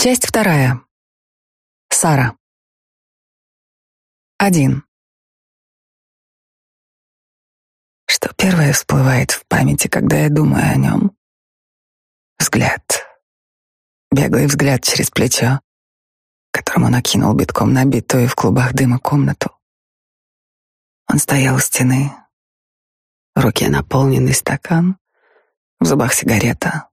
Часть вторая. Сара. Один. Что первое всплывает в памяти, когда я думаю о нем? Взгляд. Беглый взгляд через плечо, которым он окинул битком набитую в клубах дыма комнату. Он стоял у стены. В руке наполненный стакан, в зубах сигарета.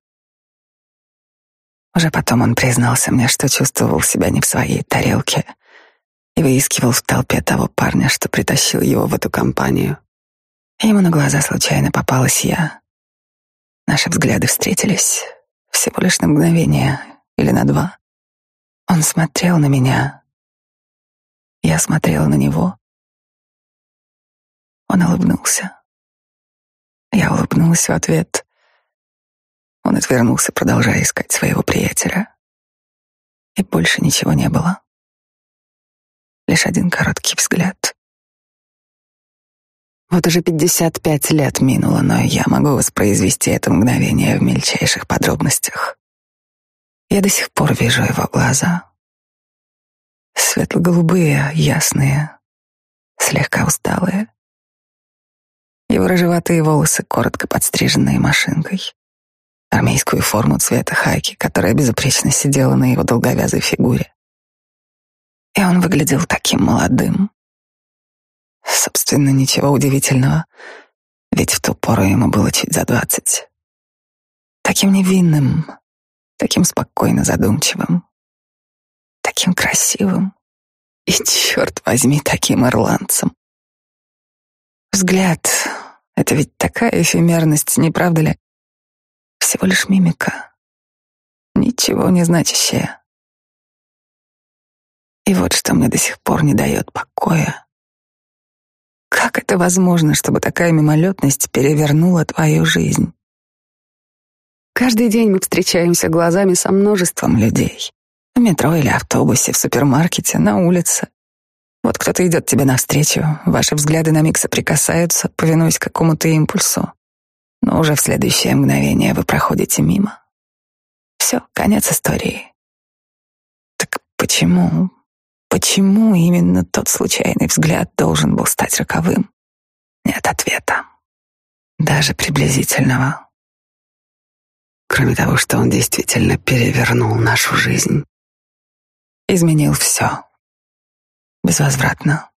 Уже потом он признался мне, что чувствовал себя не в своей тарелке и выискивал в толпе того парня, что притащил его в эту компанию. Ему на глаза случайно попалась я. Наши взгляды встретились всего лишь на мгновение или на два. Он смотрел на меня. Я смотрела на него. Он улыбнулся. Я улыбнулась в ответ. Он отвернулся, продолжая искать своего приятеля. И больше ничего не было. Лишь один короткий взгляд. Вот уже пятьдесят пять лет минуло, но я могу воспроизвести это мгновение в мельчайших подробностях. Я до сих пор вижу его глаза. Светло-голубые, ясные, слегка усталые. Его рыжеватые волосы, коротко подстриженные машинкой. Армейскую форму цвета хайки, которая безупречно сидела на его долговязой фигуре. И он выглядел таким молодым. Собственно, ничего удивительного, ведь в ту пору ему было чуть за двадцать. Таким невинным, таким спокойно задумчивым, таким красивым и, черт возьми, таким ирландцем. Взгляд — это ведь такая эфемерность, не правда ли? Всего лишь мимика, ничего не значащая. И вот что мне до сих пор не дает покоя. Как это возможно, чтобы такая мимолетность перевернула твою жизнь? Каждый день мы встречаемся глазами со множеством людей. В метро или автобусе, в супермаркете, на улице. Вот кто-то идет тебе навстречу, ваши взгляды на миг соприкасаются, повинуясь какому-то импульсу. Но уже в следующее мгновение вы проходите мимо. Все, конец истории. Так почему, почему именно тот случайный взгляд должен был стать роковым? Нет ответа. Даже приблизительного. Кроме того, что он действительно перевернул нашу жизнь. Изменил все. Безвозвратно.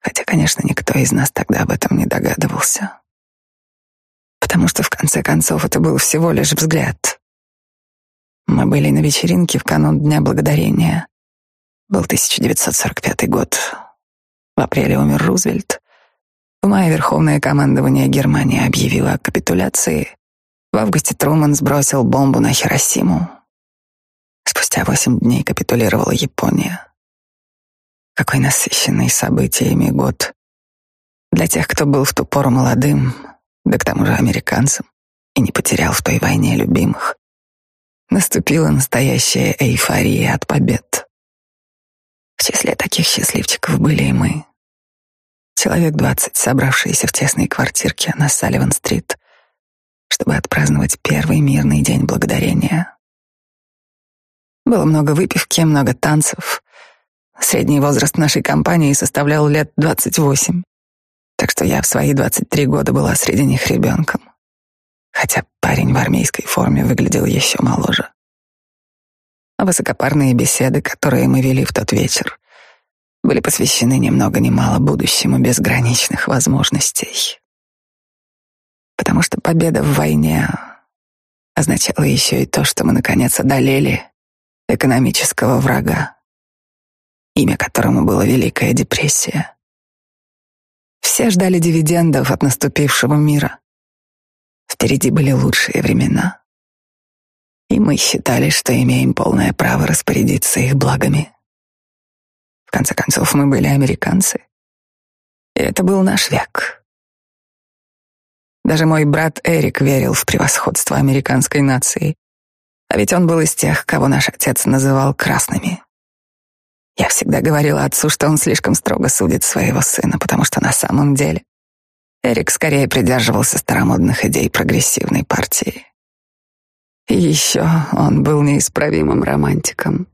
Хотя, конечно, никто из нас тогда об этом не догадывался. Потому что, в конце концов, это был всего лишь взгляд. Мы были на вечеринке в канун Дня Благодарения. Был 1945 год. В апреле умер Рузвельт. В мае Верховное командование Германии объявило о капитуляции, в августе Труман сбросил бомбу на Хиросиму. Спустя восемь дней капитулировала Япония. Какой насыщенный событиями год. Для тех, кто был в ту пору молодым, да к тому же американцем, и не потерял в той войне любимых. Наступила настоящая эйфория от побед. В числе таких счастливчиков были и мы. Человек двадцать, собравшиеся в тесной квартирке на Салливан-стрит, чтобы отпраздновать первый мирный день благодарения. Было много выпивки, много танцев. Средний возраст нашей компании составлял лет 28, так что я в свои 23 года была среди них ребенком, хотя парень в армейской форме выглядел еще моложе. А высокопарные беседы, которые мы вели в тот вечер, были посвящены ни много ни мало будущему безграничных возможностей потому что победа в войне означала еще и то, что мы наконец одолели экономического врага, имя которому была Великая депрессия. Все ждали дивидендов от наступившего мира. Впереди были лучшие времена. И мы считали, что имеем полное право распорядиться их благами. В конце концов, мы были американцы. И это был наш век. Даже мой брат Эрик верил в превосходство американской нации. А ведь он был из тех, кого наш отец называл красными. Я всегда говорила отцу, что он слишком строго судит своего сына, потому что на самом деле Эрик скорее придерживался старомодных идей прогрессивной партии. Еще он был неисправимым романтиком.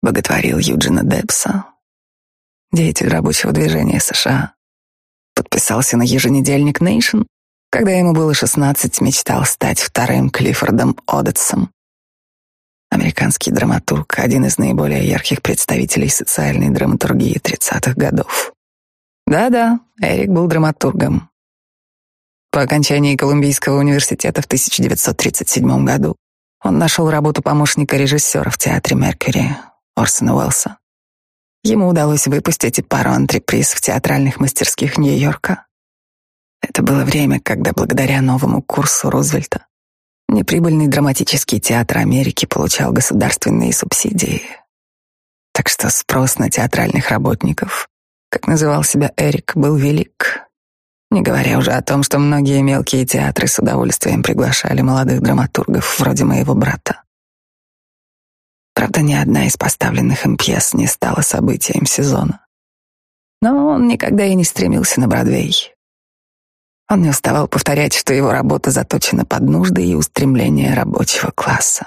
Боготворил Юджина Депса, деятель рабочего движения США. Подписался на еженедельник Nation, когда ему было 16, мечтал стать вторым Клиффордом Одетсом. Американский драматург, один из наиболее ярких представителей социальной драматургии 30-х годов. Да-да, Эрик был драматургом. По окончании Колумбийского университета в 1937 году он нашел работу помощника режиссера в театре Меркьюри Орсона Уэллса. Ему удалось выпустить пару антреприз в театральных мастерских Нью-Йорка. Это было время, когда благодаря новому курсу Рузвельта неприбыльный драматический театр Америки получал государственные субсидии. Так что спрос на театральных работников, как называл себя Эрик, был велик. Не говоря уже о том, что многие мелкие театры с удовольствием приглашали молодых драматургов вроде моего брата. Правда, ни одна из поставленных им пьес не стала событием сезона. Но он никогда и не стремился на Бродвей. Он не уставал повторять, что его работа заточена под нужды и устремления рабочего класса.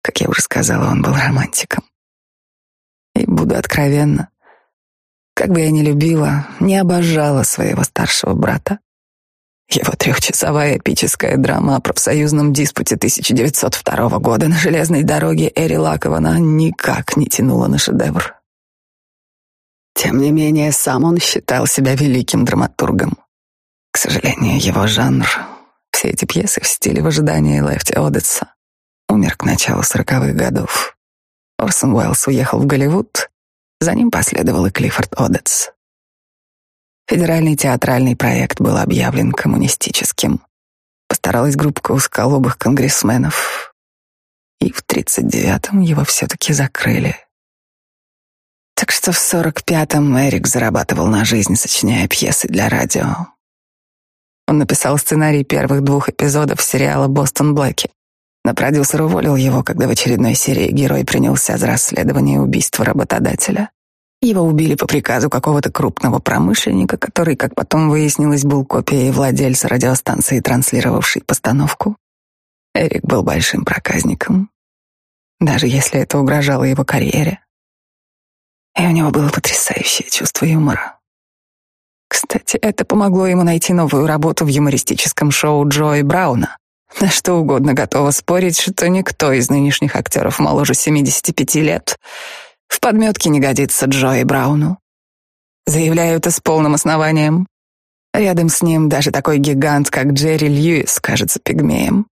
Как я уже сказала, он был романтиком. И буду откровенна, как бы я ни любила, не обожала своего старшего брата. Его трехчасовая эпическая драма о профсоюзном диспуте 1902 года на железной дороге Эри Лакована никак не тянула на шедевр. Тем не менее, сам он считал себя великим драматургом. Сожалению, его жанр, все эти пьесы в стиле в ожидании Лефти Одетса, умер к началу сороковых годов. Орсон Уэллс уехал в Голливуд, за ним последовал и Клиффорд Одетс. Федеральный театральный проект был объявлен коммунистическим. Постаралась группа узколобых конгрессменов. И в 39-м его все-таки закрыли. Так что в 45-м Эрик зарабатывал на жизнь, сочиняя пьесы для радио. Он написал сценарий первых двух эпизодов сериала «Бостон Блэки». Но продюсер уволил его, когда в очередной серии герой принялся за расследование убийства работодателя. Его убили по приказу какого-то крупного промышленника, который, как потом выяснилось, был копией владельца радиостанции, транслировавшей постановку. Эрик был большим проказником, даже если это угрожало его карьере. И у него было потрясающее чувство юмора. Кстати, это помогло ему найти новую работу в юмористическом шоу Джои Брауна. На что угодно готова спорить, что никто из нынешних актеров моложе 75 лет в подметке не годится Джои Брауну. Заявляю это с полным основанием. Рядом с ним даже такой гигант, как Джерри Льюис, кажется пигмеем.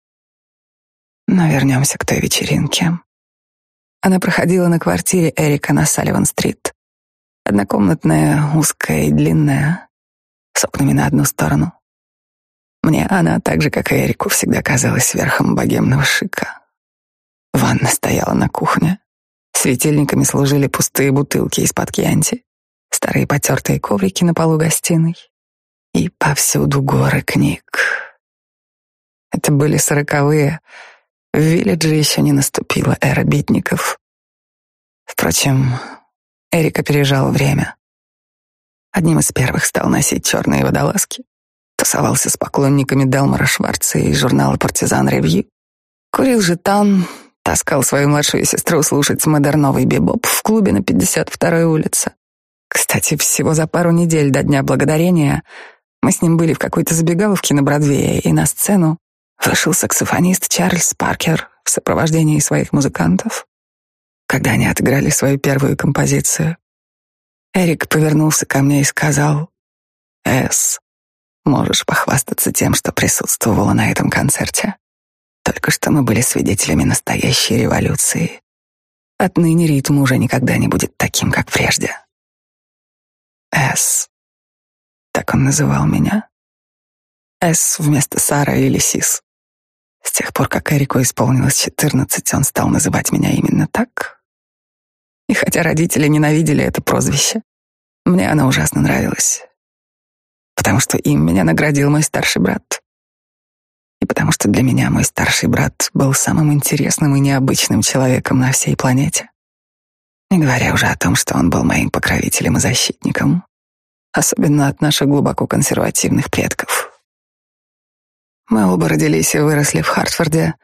Но вернемся к той вечеринке. Она проходила на квартире Эрика на Салливан-стрит. Однокомнатная, узкая и длинная, с на одну сторону. Мне она, так же, как и Эрику, всегда казалась верхом богемного шика. Ванна стояла на кухне. Светильниками служили пустые бутылки из-под кьянти, старые потертые коврики на полу гостиной и повсюду горы книг. Это были сороковые. В Вилледже еще не наступила эра битников. Впрочем, Эрик опережал время. Одним из первых стал носить черные водолазки, тусовался с поклонниками Делмара Шварца и журнала «Партизан Ревью», курил жетан, таскал свою младшую сестру слушать модерновый бибоп в клубе на 52-й улице. Кстати, всего за пару недель до Дня Благодарения мы с ним были в какой-то забегаловке на Бродвее, и на сцену вышел саксофонист Чарльз Паркер в сопровождении своих музыкантов. Когда они отыграли свою первую композицию, Эрик повернулся ко мне и сказал, «Эс, Можешь похвастаться тем, что присутствовала на этом концерте. Только что мы были свидетелями настоящей революции. Отныне ритм уже никогда не будет таким, как прежде. С. Так он называл меня. С вместо Сара или Сис. С тех пор, как Эрику исполнилось четырнадцать, он стал называть меня именно так. И хотя родители ненавидели это прозвище, мне оно ужасно нравилось потому что им меня наградил мой старший брат. И потому что для меня мой старший брат был самым интересным и необычным человеком на всей планете. Не говоря уже о том, что он был моим покровителем и защитником, особенно от наших глубоко консервативных предков. Мы оба родились и выросли в Хартфорде,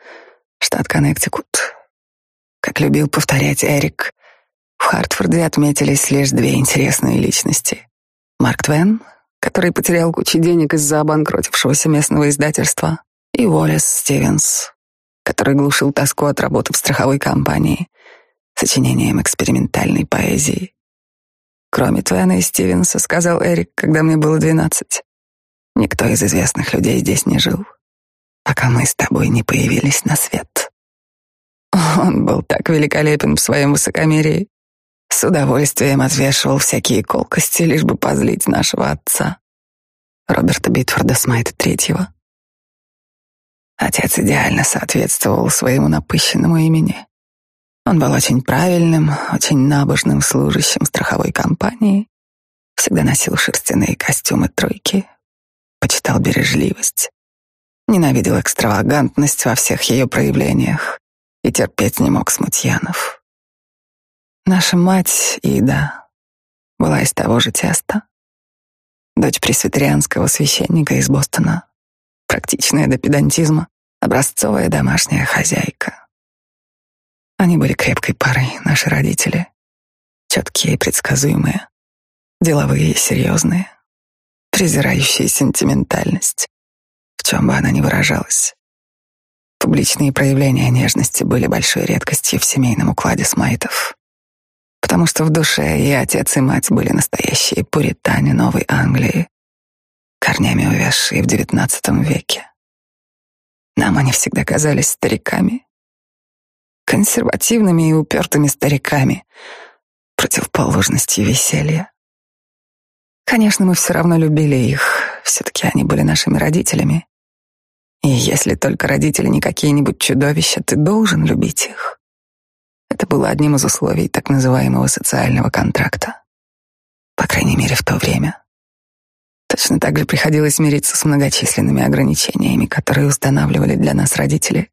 штат Коннектикут. Как любил повторять Эрик, в Хартфорде отметились лишь две интересные личности. Марк Твен, который потерял кучу денег из-за обанкротившегося местного издательства, и Уоллес Стивенс, который глушил тоску от работы в страховой компании сочинением экспериментальной поэзии. Кроме Твена и Стивенса, сказал Эрик, когда мне было двенадцать, никто из известных людей здесь не жил, пока мы с тобой не появились на свет. Он был так великолепен в своем высокомерии, с удовольствием отвешивал всякие колкости, лишь бы позлить нашего отца, Роберта Битфорда Смайта Третьего. Отец идеально соответствовал своему напыщенному имени. Он был очень правильным, очень набожным служащим страховой компании, всегда носил шерстяные костюмы тройки, почитал бережливость, ненавидел экстравагантность во всех ее проявлениях и терпеть не мог смутьянов. Наша мать, Ида, была из того же теста. Дочь пресвитерианского священника из Бостона, практичная до педантизма, образцовая домашняя хозяйка. Они были крепкой парой, наши родители. Четкие и предсказуемые, деловые и серьезные, презирающие сентиментальность, в чем бы она ни выражалась. Публичные проявления нежности были большой редкостью в семейном укладе Смайтов, потому что в душе и отец, и мать были настоящие пуритане Новой Англии, корнями увязшие в XIX веке. Нам они всегда казались стариками, консервативными и упертыми стариками, противоположностью веселья. Конечно, мы все равно любили их, все-таки они были нашими родителями. И если только родители не какие-нибудь чудовища, ты должен любить их. Это было одним из условий так называемого социального контракта. По крайней мере, в то время. Точно так же приходилось мириться с многочисленными ограничениями, которые устанавливали для нас родители.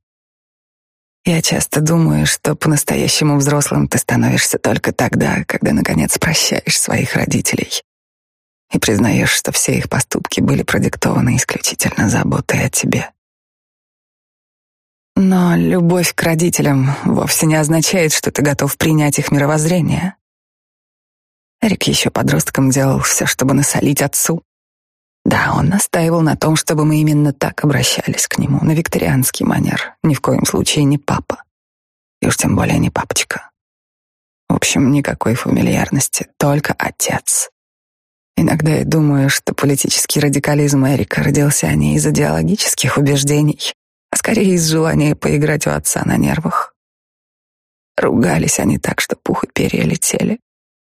Я часто думаю, что по-настоящему взрослым ты становишься только тогда, когда наконец прощаешь своих родителей и признаешь, что все их поступки были продиктованы исключительно заботой о тебе. Но любовь к родителям вовсе не означает, что ты готов принять их мировоззрение. Эрик еще подростком делал все, чтобы насолить отцу, да, он настаивал на том, чтобы мы именно так обращались к нему, на викторианский манер. Ни в коем случае не папа. И уж тем более не папочка. В общем, никакой фамильярности, только отец. Иногда я думаю, что политический радикализм Эрика родился не из идеологических убеждений, а скорее из желания поиграть у отца на нервах. Ругались они так, что пух и перья летели.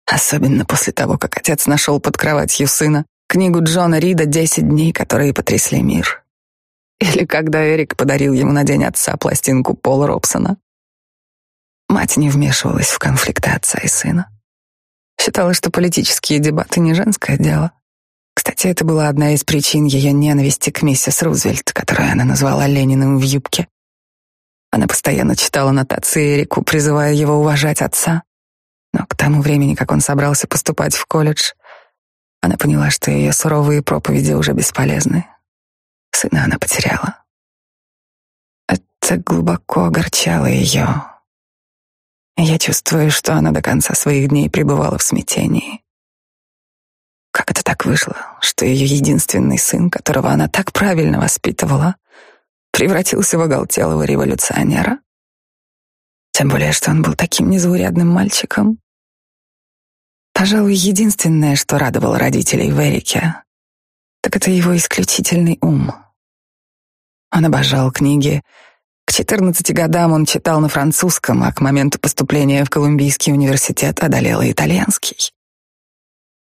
Особенно после того, как отец нашел под кроватью сына книгу Джона Рида «Десять дней, которые потрясли мир». Или когда Эрик подарил ему на день отца пластинку Пола Робсона. Мать не вмешивалась в конфликты отца и сына. Считала, что политические дебаты не женское дело. Кстати, это была одна из причин ее ненависти к миссис Рузвельт, которую она назвала Лениным в юбке. Она постоянно читала нотации Эрику, призывая его уважать отца. Но к тому времени, как он собрался поступать в колледж, она поняла, что ее суровые проповеди уже бесполезны. Сына она потеряла. Это глубоко огорчало ее. Я чувствую, что она до конца своих дней пребывала в смятении. Вышло, что ее единственный сын, которого она так правильно воспитывала, превратился в оголтелого революционера? Тем более, что он был таким незаурядным мальчиком. Пожалуй, единственное, что радовало родителей в Эрике, так это его исключительный ум. Он обожал книги. К 14 годам он читал на французском, а к моменту поступления в Колумбийский университет одолел итальянский.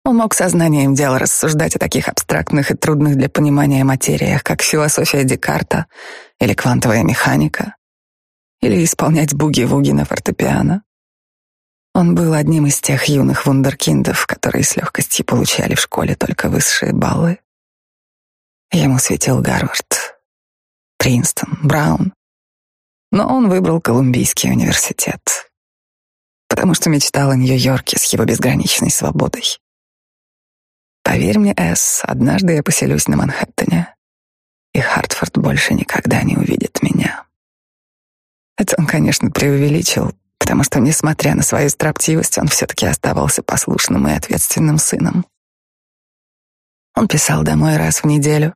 Он мог сознанием дела рассуждать о таких абстрактных и трудных для понимания материях, как философия Декарта или квантовая механика, или исполнять буги-вуги на фортепиано. Он был одним из тех юных вундеркиндов, которые с легкостью получали в школе только высшие баллы. Ему светил Гарвард, Принстон, Браун. Но он выбрал Колумбийский университет, потому что мечтал о Нью-Йорке с его безграничной свободой. Поверь мне, Эс, однажды я поселюсь на Манхэттене и Хартфорд больше никогда не увидит меня. Это он, конечно, преувеличил, потому что, несмотря на свою строптивость, он все-таки оставался послушным и ответственным сыном. Он писал домой раз в неделю,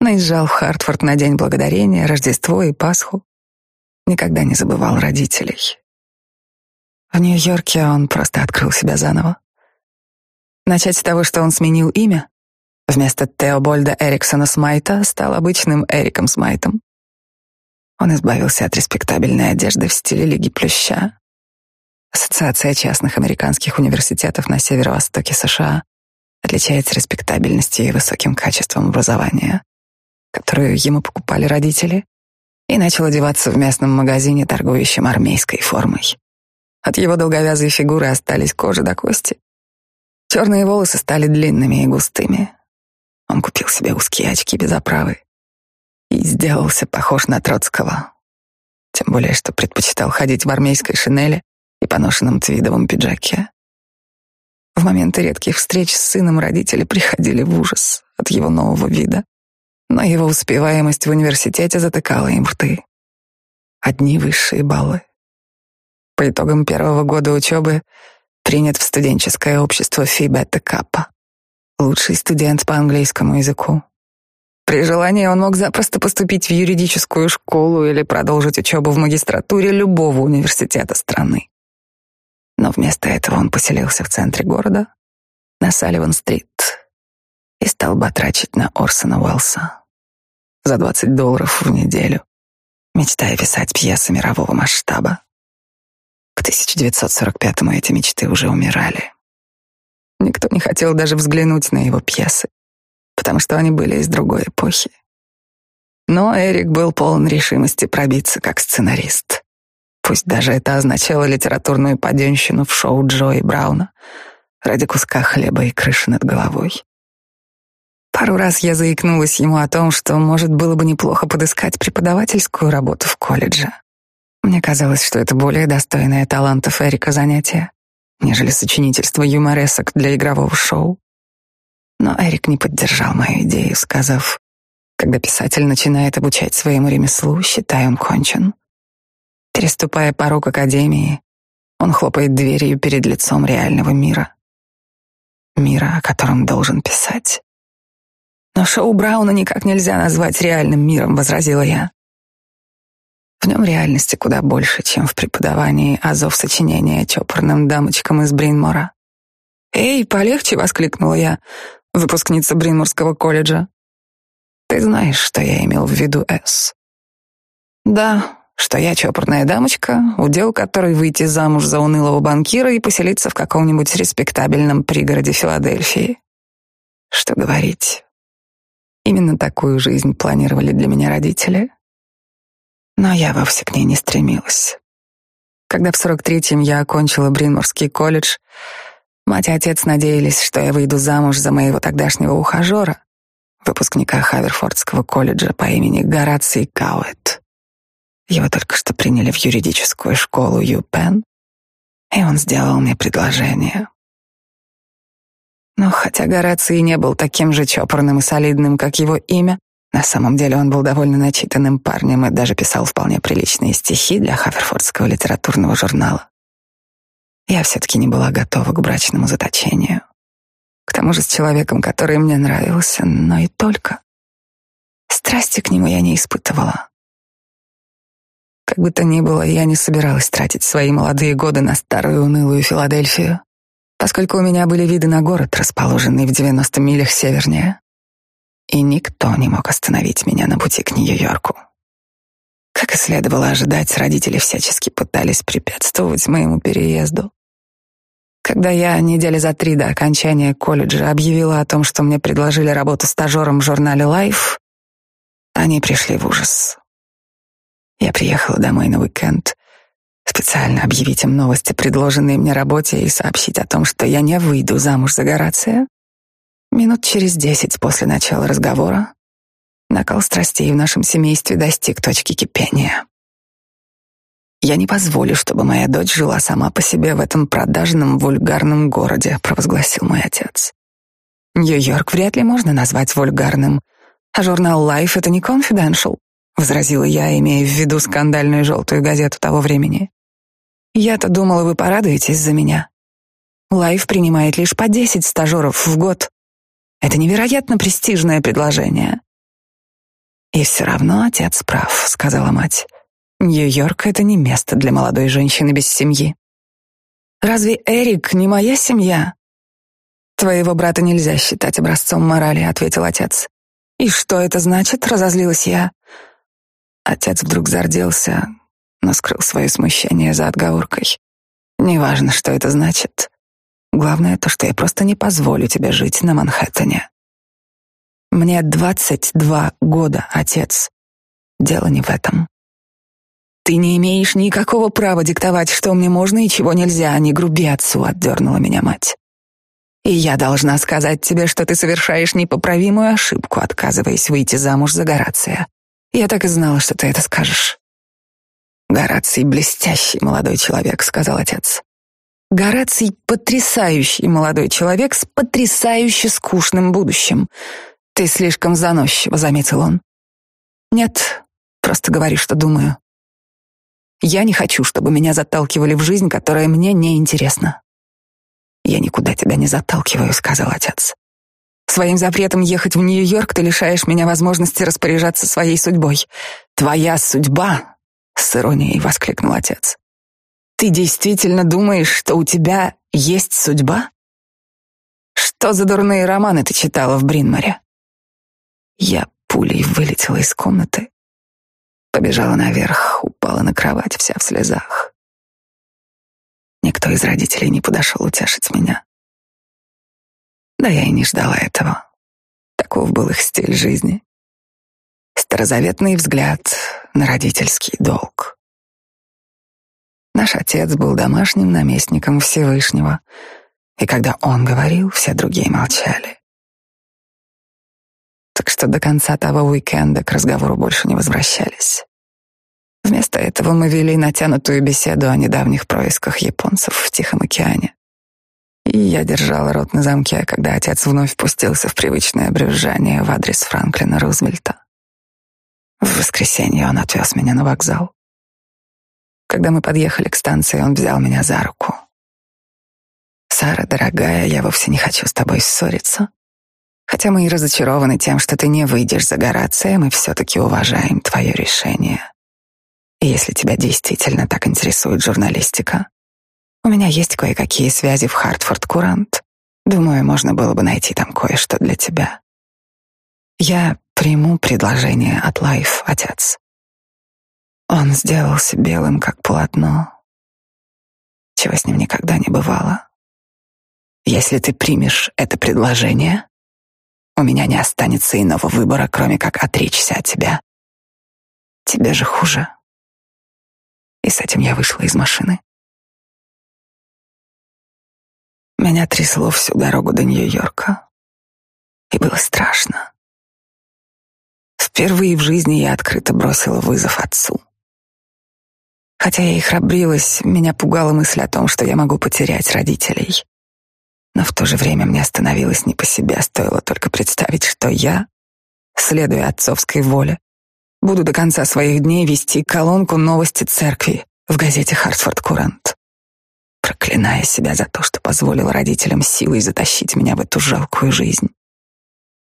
наезжал в Хартфорд на День Благодарения, Рождество и Пасху. Никогда не забывал родителей. В Нью-Йорке он просто открыл себя заново. Начать с того, что он сменил имя. Вместо Теобольда Эриксона Смайта стал обычным Эриком Смайтом. Он избавился от респектабельной одежды в стиле Лиги Плюща. Ассоциация частных американских университетов на северо-востоке США отличается респектабельностью и высоким качеством образования, которую ему покупали родители, и начал одеваться в местном магазине, торгующем армейской формой. От его долговязой фигуры остались кожа до кости. Черные волосы стали длинными и густыми. Он купил себе узкие очки без оправы и сделался похож на Троцкого. Тем более, что предпочитал ходить в армейской шинели и поношенном твидовом пиджаке. В моменты редких встреч с сыном родители приходили в ужас от его нового вида, но его успеваемость в университете затыкала им рты. Одни высшие баллы. По итогам первого года учебы принят в студенческое общество Фи Бета Каппа. Лучший студент по английскому языку. При желании он мог запросто поступить в юридическую школу или продолжить учебу в магистратуре любого университета страны. Но вместо этого он поселился в центре города, на Салливан-стрит, и стал батрачить на Орсона Уэллса за 20 долларов в неделю, мечтая писать пьесы мирового масштаба. К 1945-му эти мечты уже умирали. Никто не хотел даже взглянуть на его пьесы потому что они были из другой эпохи. Но Эрик был полон решимости пробиться как сценарист. Пусть даже это означало литературную поденщину в шоу Джои Брауна ради куска хлеба и крыши над головой. Пару раз я заикнулась ему о том, что, может, было бы неплохо подыскать преподавательскую работу в колледже. Мне казалось, что это более достойное талантов Эрика занятие, нежели сочинительство юморесок для игрового шоу. Но Эрик не поддержал мою идею, сказав, когда писатель начинает обучать своему ремеслу, считай, он кончен. Переступая порог академии, он хлопает дверью перед лицом реального мира. Мира, о котором должен писать. Но шоу Брауна никак нельзя назвать реальным миром, возразила я. В нем реальности куда больше, чем в преподавании азов сочинения чопорным дамочкам из Бринмора. «Эй, полегче!» — воскликнула я выпускница Бринморского колледжа. Ты знаешь, что я имел в виду, С. Да, что я чопорная дамочка, удел которой выйти замуж за унылого банкира и поселиться в каком-нибудь респектабельном пригороде Филадельфии. Что говорить? Именно такую жизнь планировали для меня родители. Но я вовсе к ней не стремилась. Когда в 43-м я окончила Бринморский колледж, Мать и отец надеялись, что я выйду замуж за моего тогдашнего ухажера, выпускника Хаверфордского колледжа по имени Гораций Кауэт. Его только что приняли в юридическую школу ЮПен, и он сделал мне предложение. Но хотя Гораций не был таким же чопорным и солидным, как его имя, на самом деле он был довольно начитанным парнем и даже писал вполне приличные стихи для Хаверфордского литературного журнала. Я все-таки не была готова к брачному заточению. К тому же с человеком, который мне нравился, но и только. Страсти к нему я не испытывала. Как бы то ни было, я не собиралась тратить свои молодые годы на старую унылую Филадельфию, поскольку у меня были виды на город, расположенный в 90 милях севернее, и никто не мог остановить меня на пути к Нью-Йорку. Как и следовало ожидать, родители всячески пытались препятствовать моему переезду. Когда я недели за три до окончания колледжа объявила о том, что мне предложили работу стажером в журнале Life, они пришли в ужас. Я приехала домой на уикенд, специально объявить им новости, предложенные мне работе, и сообщить о том, что я не выйду замуж за Горация. Минут через десять после начала разговора накал страстей в нашем семействе достиг точки кипения. Я не позволю, чтобы моя дочь жила сама по себе в этом продажном, вульгарном городе, провозгласил мой отец. Нью-Йорк вряд ли можно назвать вульгарным, А журнал Life — это не confidential, возразила я, имея в виду скандальную желтую газету того времени. Я-то думала, вы порадуетесь за меня. Life принимает лишь по десять стажеров в год. Это невероятно престижное предложение. И все равно отец прав, сказала мать. Нью-Йорк — это не место для молодой женщины без семьи. Разве Эрик не моя семья? Твоего брата нельзя считать образцом морали, ответил отец. И что это значит? Разозлилась я. Отец вдруг зарделся, но скрыл свое смущение за отговоркой. Неважно, что это значит. Главное то, что я просто не позволю тебе жить на Манхэттене. Мне двадцать два года, отец. Дело не в этом. Ты не имеешь никакого права диктовать, что мне можно и чего нельзя, не груби отцу, отдернула меня мать. И я должна сказать тебе, что ты совершаешь непоправимую ошибку, отказываясь выйти замуж за Горация. Я так и знала, что ты это скажешь. Гораций блестящий молодой человек, сказал отец. Гораций потрясающий молодой человек с потрясающе скучным будущим. Ты слишком заносчиво, заметил он. Нет, просто говори, что думаю. Я не хочу, чтобы меня заталкивали в жизнь, которая мне не интересна. Я никуда тебя не заталкиваю, сказал отец. Своим запретом ехать в Нью-Йорк ты лишаешь меня возможности распоряжаться своей судьбой. Твоя судьба, с иронией воскликнул отец. Ты действительно думаешь, что у тебя есть судьба? Что за дурные романы ты читала в Бринморе? Я пулей вылетела из комнаты, побежала наверх, упала на кровать вся в слезах. Никто из родителей не подошел утешить меня. Да я и не ждала этого. Таков был их стиль жизни. Старозаветный взгляд на родительский долг. Наш отец был домашним наместником Всевышнего, и когда он говорил, все другие молчали. Так что до конца того уикенда к разговору больше не возвращались. Вместо этого мы вели натянутую беседу о недавних происках японцев в Тихом океане. И я держала рот на замке, когда отец вновь пустился в привычное брюзжание в адрес Франклина Рузвельта. В воскресенье он отвез меня на вокзал. Когда мы подъехали к станции, он взял меня за руку. «Сара, дорогая, я вовсе не хочу с тобой ссориться. Хотя мы и разочарованы тем, что ты не выйдешь за Горация, мы все-таки уважаем твое решение. И если тебя действительно так интересует журналистика, у меня есть кое-какие связи в Хартфорд-Курант. Думаю, можно было бы найти там кое-что для тебя. Я приму предложение от Life, отец. Он сделался белым, как полотно, чего с ним никогда не бывало. Если ты примешь это предложение, у меня не останется иного выбора, кроме как отречься от тебя. Тебе же хуже. И с этим я вышла из машины. Меня трясло всю дорогу до Нью-Йорка. И было страшно. Впервые в жизни я открыто бросила вызов отцу. Хотя я и храбрилась, меня пугала мысль о том, что я могу потерять родителей. Но в то же время мне становилось не по себе, стоило только представить, что я, следуя отцовской воле, Буду до конца своих дней вести колонку новости церкви в газете «Хартфорд Курант», проклиная себя за то, что позволил родителям силой затащить меня в эту жалкую жизнь.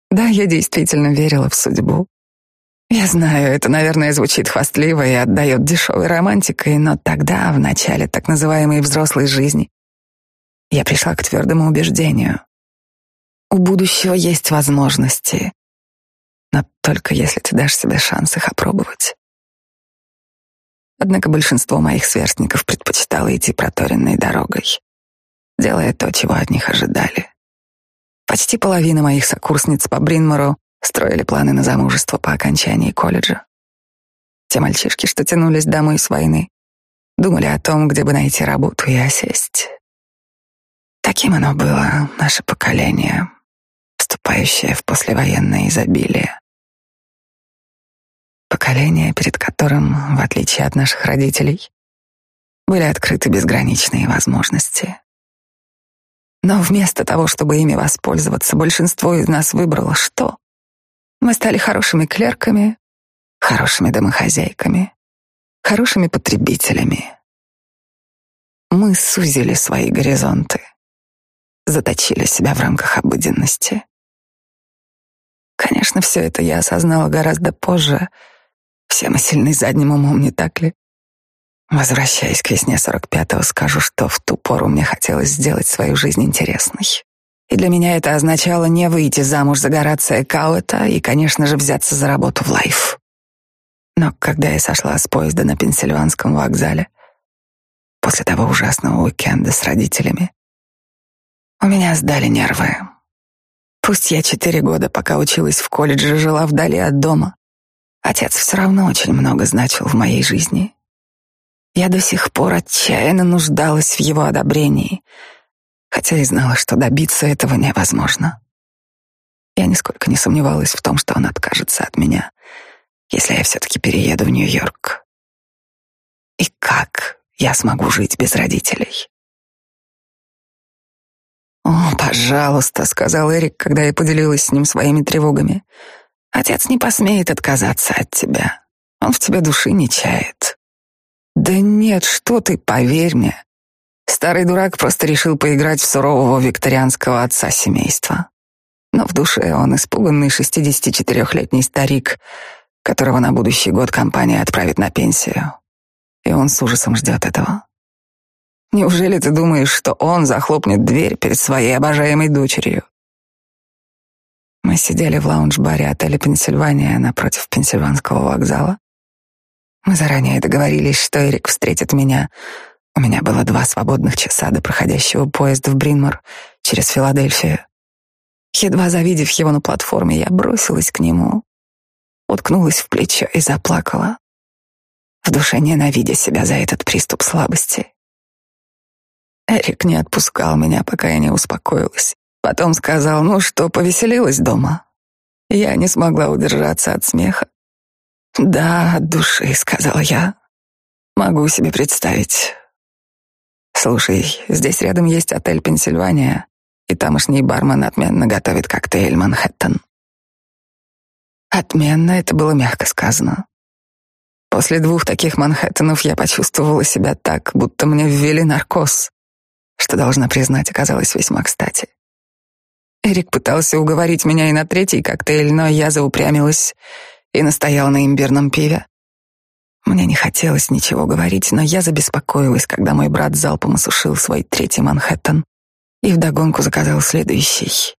Да, я действительно верила в судьбу. Я знаю, это, наверное, звучит хвастливо и отдает дешевой романтикой, но тогда, в начале так называемой взрослой жизни, я пришла к твердому убеждению. У будущего есть возможности, но только если ты дашь себе шанс их опробовать. Однако большинство моих сверстников предпочитало идти проторенной дорогой, делая то, чего от них ожидали. Почти половина моих сокурсниц по Бринмору строили планы на замужество по окончании колледжа. Те мальчишки, что тянулись домой с войны, думали о том, где бы найти работу и осесть. Таким оно было, наше поколение, вступающее в послевоенное изобилие. Поколение, перед которым, в отличие от наших родителей, были открыты безграничные возможности. Но вместо того, чтобы ими воспользоваться, большинство из нас выбрало что? Мы стали хорошими клерками, хорошими домохозяйками, хорошими потребителями. Мы сузили свои горизонты, заточили себя в рамках обыденности. Конечно, все это я осознала гораздо позже. Все мы сильны задним умом, не так ли? Возвращаясь к весне сорок пятого, скажу, что в ту пору мне хотелось сделать свою жизнь интересной. И для меня это означало не выйти замуж за Горация Кауэта и, конечно же, взяться за работу в лайф. Но когда я сошла с поезда на Пенсильванском вокзале, после того ужасного уикенда с родителями, у меня сдали нервы. Пусть я четыре года, пока училась в колледже, жила вдали от дома, отец все равно очень много значил в моей жизни. Я до сих пор отчаянно нуждалась в его одобрении, хотя и знала, что добиться этого невозможно. Я нисколько не сомневалась в том, что он откажется от меня, если я все-таки перееду в Нью-Йорк. И как я смогу жить без родителей? «О, пожалуйста», — сказал Эрик, когда я поделилась с ним своими тревогами. «Отец не посмеет отказаться от тебя. Он в тебе души не чает». «Да нет, что ты, поверь мне». Старый дурак просто решил поиграть в сурового викторианского отца семейства. Но в душе он испуганный 64-летний старик, которого на будущий год компания отправит на пенсию. И он с ужасом ждет этого. Неужели ты думаешь, что он захлопнет дверь перед своей обожаемой дочерью? Мы сидели в лаунж-баре отеля «Пенсильвания» напротив Пенсильванского вокзала. Мы заранее договорились, что Эрик встретит меня. У меня было два свободных часа до проходящего поезда в Бринмор через Филадельфию. Едва завидев его на платформе, я бросилась к нему, уткнулась в плечо и заплакала, в душе ненавидя себя за этот приступ слабости. Эрик не отпускал меня, пока я не успокоилась. Потом сказал, ну что, повеселилась дома? Я не смогла удержаться от смеха. Да, от души, сказала я. Могу себе представить. Слушай, здесь рядом есть отель Пенсильвания, и тамошний бармен отменно готовит коктейль Манхэттен. Отменно это было мягко сказано. После двух таких Манхэттенов я почувствовала себя так, будто мне ввели наркоз что, должна признать, оказалось весьма кстати. Эрик пытался уговорить меня и на третий коктейль, но я заупрямилась и настояла на имбирном пиве. Мне не хотелось ничего говорить, но я забеспокоилась, когда мой брат залпом осушил свой третий Манхэттен и вдогонку заказал следующий.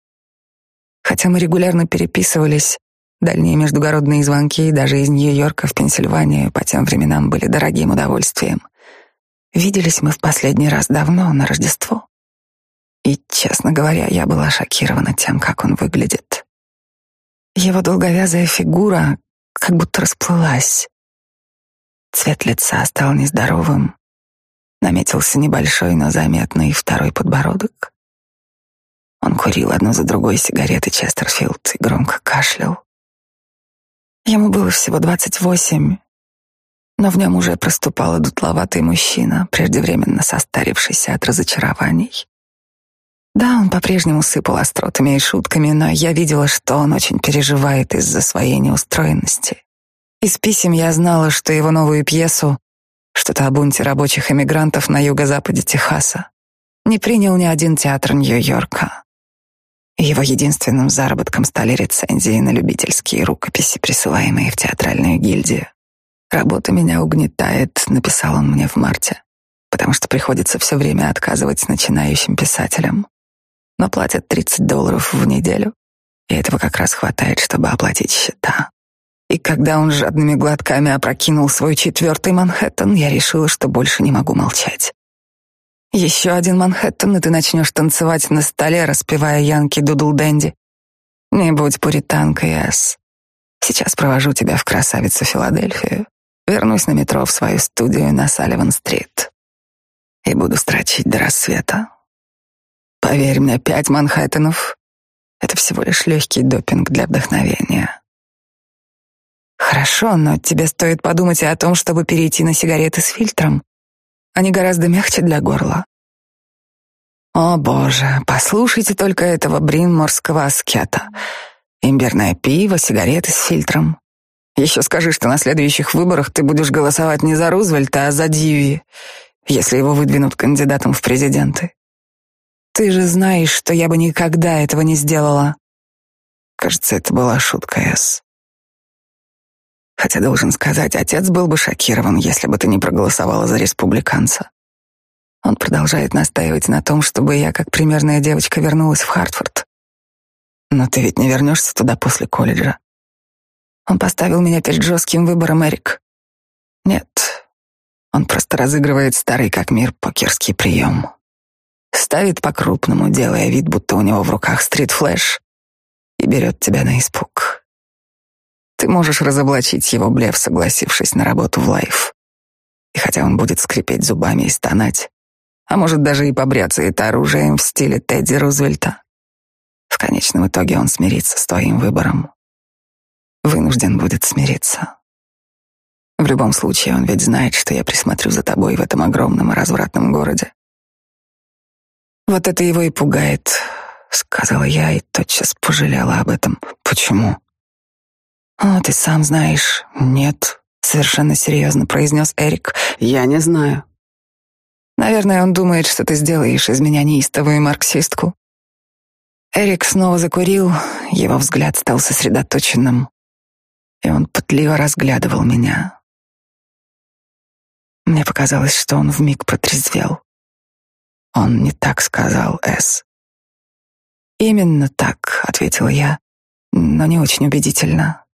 Хотя мы регулярно переписывались, дальние междугородные звонки даже из Нью-Йорка в Пенсильванию по тем временам были дорогим удовольствием. Виделись мы в последний раз давно, на Рождество. И, честно говоря, я была шокирована тем, как он выглядит. Его долговязая фигура как будто расплылась. Цвет лица стал нездоровым. Наметился небольшой, но заметный второй подбородок. Он курил одну за другой сигареты Честерфилд и громко кашлял. Ему было всего двадцать восемь, но в нем уже проступал дутловатый мужчина, преждевременно состарившийся от разочарований. Да, он по-прежнему сыпал остротами и шутками, но я видела, что он очень переживает из-за своей неустроенности. Из писем я знала, что его новую пьесу, что-то о бунте рабочих эмигрантов на юго-западе Техаса, не принял ни один театр Нью-Йорка. Его единственным заработком стали рецензии на любительские рукописи, присылаемые в театральную гильдию. Работа меня угнетает, написал он мне в марте, потому что приходится все время отказывать начинающим писателям. Но платят 30 долларов в неделю, и этого как раз хватает, чтобы оплатить счета. И когда он жадными глотками опрокинул свой четвертый Манхэттен, я решила, что больше не могу молчать. Еще один Манхэттен, и ты начнешь танцевать на столе, распевая Yankee Doodle Dandy. Не будь пуританкой, Эс. Сейчас провожу тебя в красавицу Филадельфию. Вернусь на метро в свою студию на Салливан-стрит и буду строчить до рассвета. Поверь мне, пять Манхэттенов — это всего лишь легкий допинг для вдохновения. Хорошо, но тебе стоит подумать и о том, чтобы перейти на сигареты с фильтром. Они гораздо мягче для горла. О боже, послушайте только этого бринморского аскета. Имбирное пиво, сигареты с фильтром. Еще скажи, что на следующих выборах ты будешь голосовать не за Рузвельта, а за Дьюи, если его выдвинут кандидатом в президенты. Ты же знаешь, что я бы никогда этого не сделала. Кажется, это была шутка, Эс. Хотя, должен сказать, отец был бы шокирован, если бы ты не проголосовала за республиканца. Он продолжает настаивать на том, чтобы я, как примерная девочка, вернулась в Хартфорд. Но ты ведь не вернешься туда после колледжа. Он поставил меня перед жестким выбором, Эрик. Нет, он просто разыгрывает старый как мир покерский прием. Ставит по-крупному, делая вид, будто у него в руках стрит-флэш, и берет тебя на испуг. Ты можешь разоблачить его блеф, согласившись на работу в лайф. И хотя он будет скрипеть зубами и стонать, а может даже и побряцает оружием в стиле Тедди Рузвельта, в конечном итоге он смирится с твоим выбором. Вынужден будет смириться. В любом случае, он ведь знает, что я присмотрю за тобой в этом огромном и развратном городе. Вот это его и пугает, сказала я и тотчас пожалела об этом. Почему? «О, ты сам знаешь». «Нет», — совершенно серьезно произнес Эрик. «Я не знаю». «Наверное, он думает, что ты сделаешь из меня неистовую марксистку». Эрик снова закурил, его взгляд стал сосредоточенным, и он пытливо разглядывал меня. Мне показалось, что он вмиг протрезвел. Он не так сказал, С. «Именно так», — ответила я, но не очень убедительно.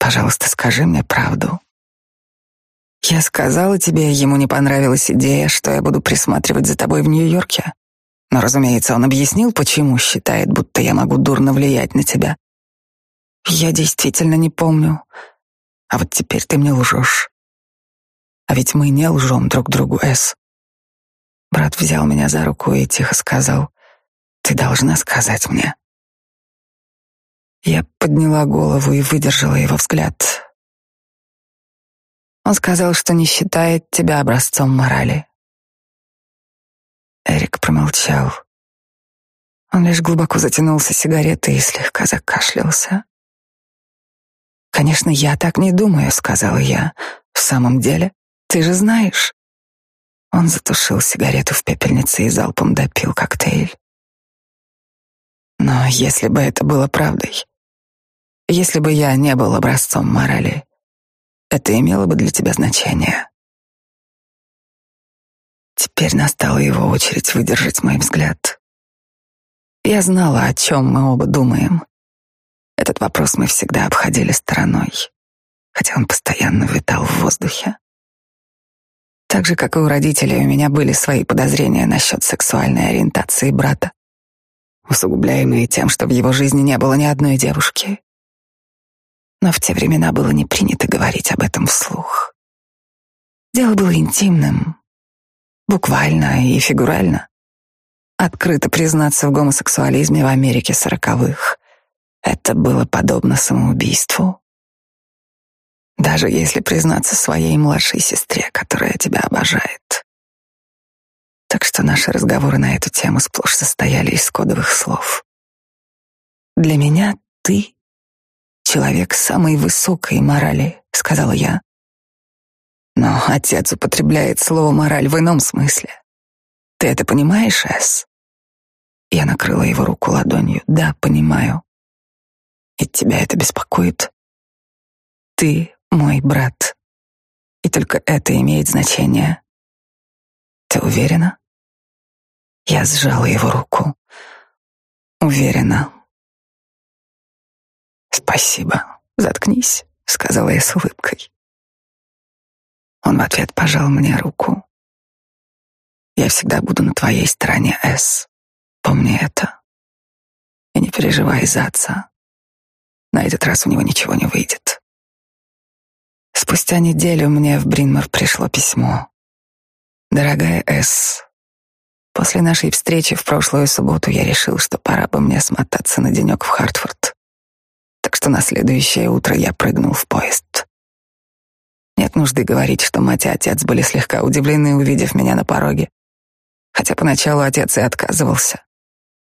Пожалуйста, скажи мне правду. Я сказала тебе, ему не понравилась идея, что я буду присматривать за тобой в Нью-Йорке. Но, разумеется, он объяснил, почему считает, будто я могу дурно влиять на тебя. Я действительно не помню. А вот теперь ты мне лжешь. А ведь мы не лжем друг другу, Эс. Брат взял меня за руку и тихо сказал, «Ты должна сказать мне». Я подняла голову и выдержала его взгляд. Он сказал, что не считает тебя образцом морали. Эрик промолчал. Он лишь глубоко затянулся сигаретой и слегка закашлялся. «Конечно, я так не думаю», — сказала я. «В самом деле, ты же знаешь». Он затушил сигарету в пепельнице и залпом допил коктейль. Но если бы это было правдой, если бы я не был образцом морали, это имело бы для тебя значение. Теперь настала его очередь выдержать мой взгляд. Я знала, о чем мы оба думаем. Этот вопрос мы всегда обходили стороной, хотя он постоянно витал в воздухе. Так же, как и у родителей, у меня были свои подозрения насчет сексуальной ориентации брата, усугубляемые тем, что в его жизни не было ни одной девушки, но в те времена было не принято говорить об этом вслух. Дело было интимным, буквально и фигурально. Открыто признаться в гомосексуализме в Америке сороковых — это было подобно самоубийству. Даже если признаться своей младшей сестре, которая тебя обожает. Так что наши разговоры на эту тему сплошь состояли из кодовых слов. Для меня ты человек самой высокой морали, сказала я. Но отец употребляет слово мораль в ином смысле. Ты это понимаешь, Эс? Я накрыла его руку ладонью. Да, понимаю. И тебя это беспокоит? Ты мой брат. И только это имеет значение. Ты уверена? Я сжала его руку. Уверена. «Спасибо. Заткнись», — сказала я с улыбкой. Он в ответ пожал мне руку. «Я всегда буду на твоей стороне, С. Помни это. И не переживай за отца. На этот раз у него ничего не выйдет». Спустя неделю мне в Бринмар пришло письмо. «Дорогая С, после нашей встречи в прошлую субботу я решил, что пора бы мне смотаться на денек в Хартфорд так что на следующее утро я прыгнул в поезд. Нет нужды говорить, что мать и отец были слегка удивлены, увидев меня на пороге. Хотя поначалу отец и отказывался.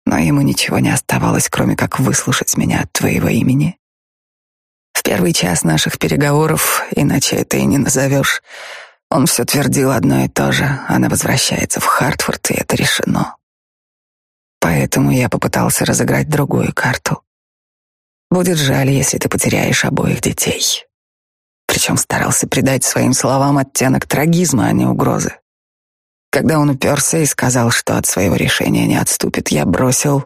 но ему ничего не оставалось, кроме как выслушать меня от твоего имени. В первый час наших переговоров, иначе это и не назовешь, он все твердил одно и то же. Она возвращается в Хартфорд, и это решено. Поэтому я попытался разыграть другую карту. Будет жаль, если ты потеряешь обоих детей. Причем старался придать своим словам оттенок трагизма, а не угрозы. Когда он уперся и сказал, что от своего решения не отступит, я бросил.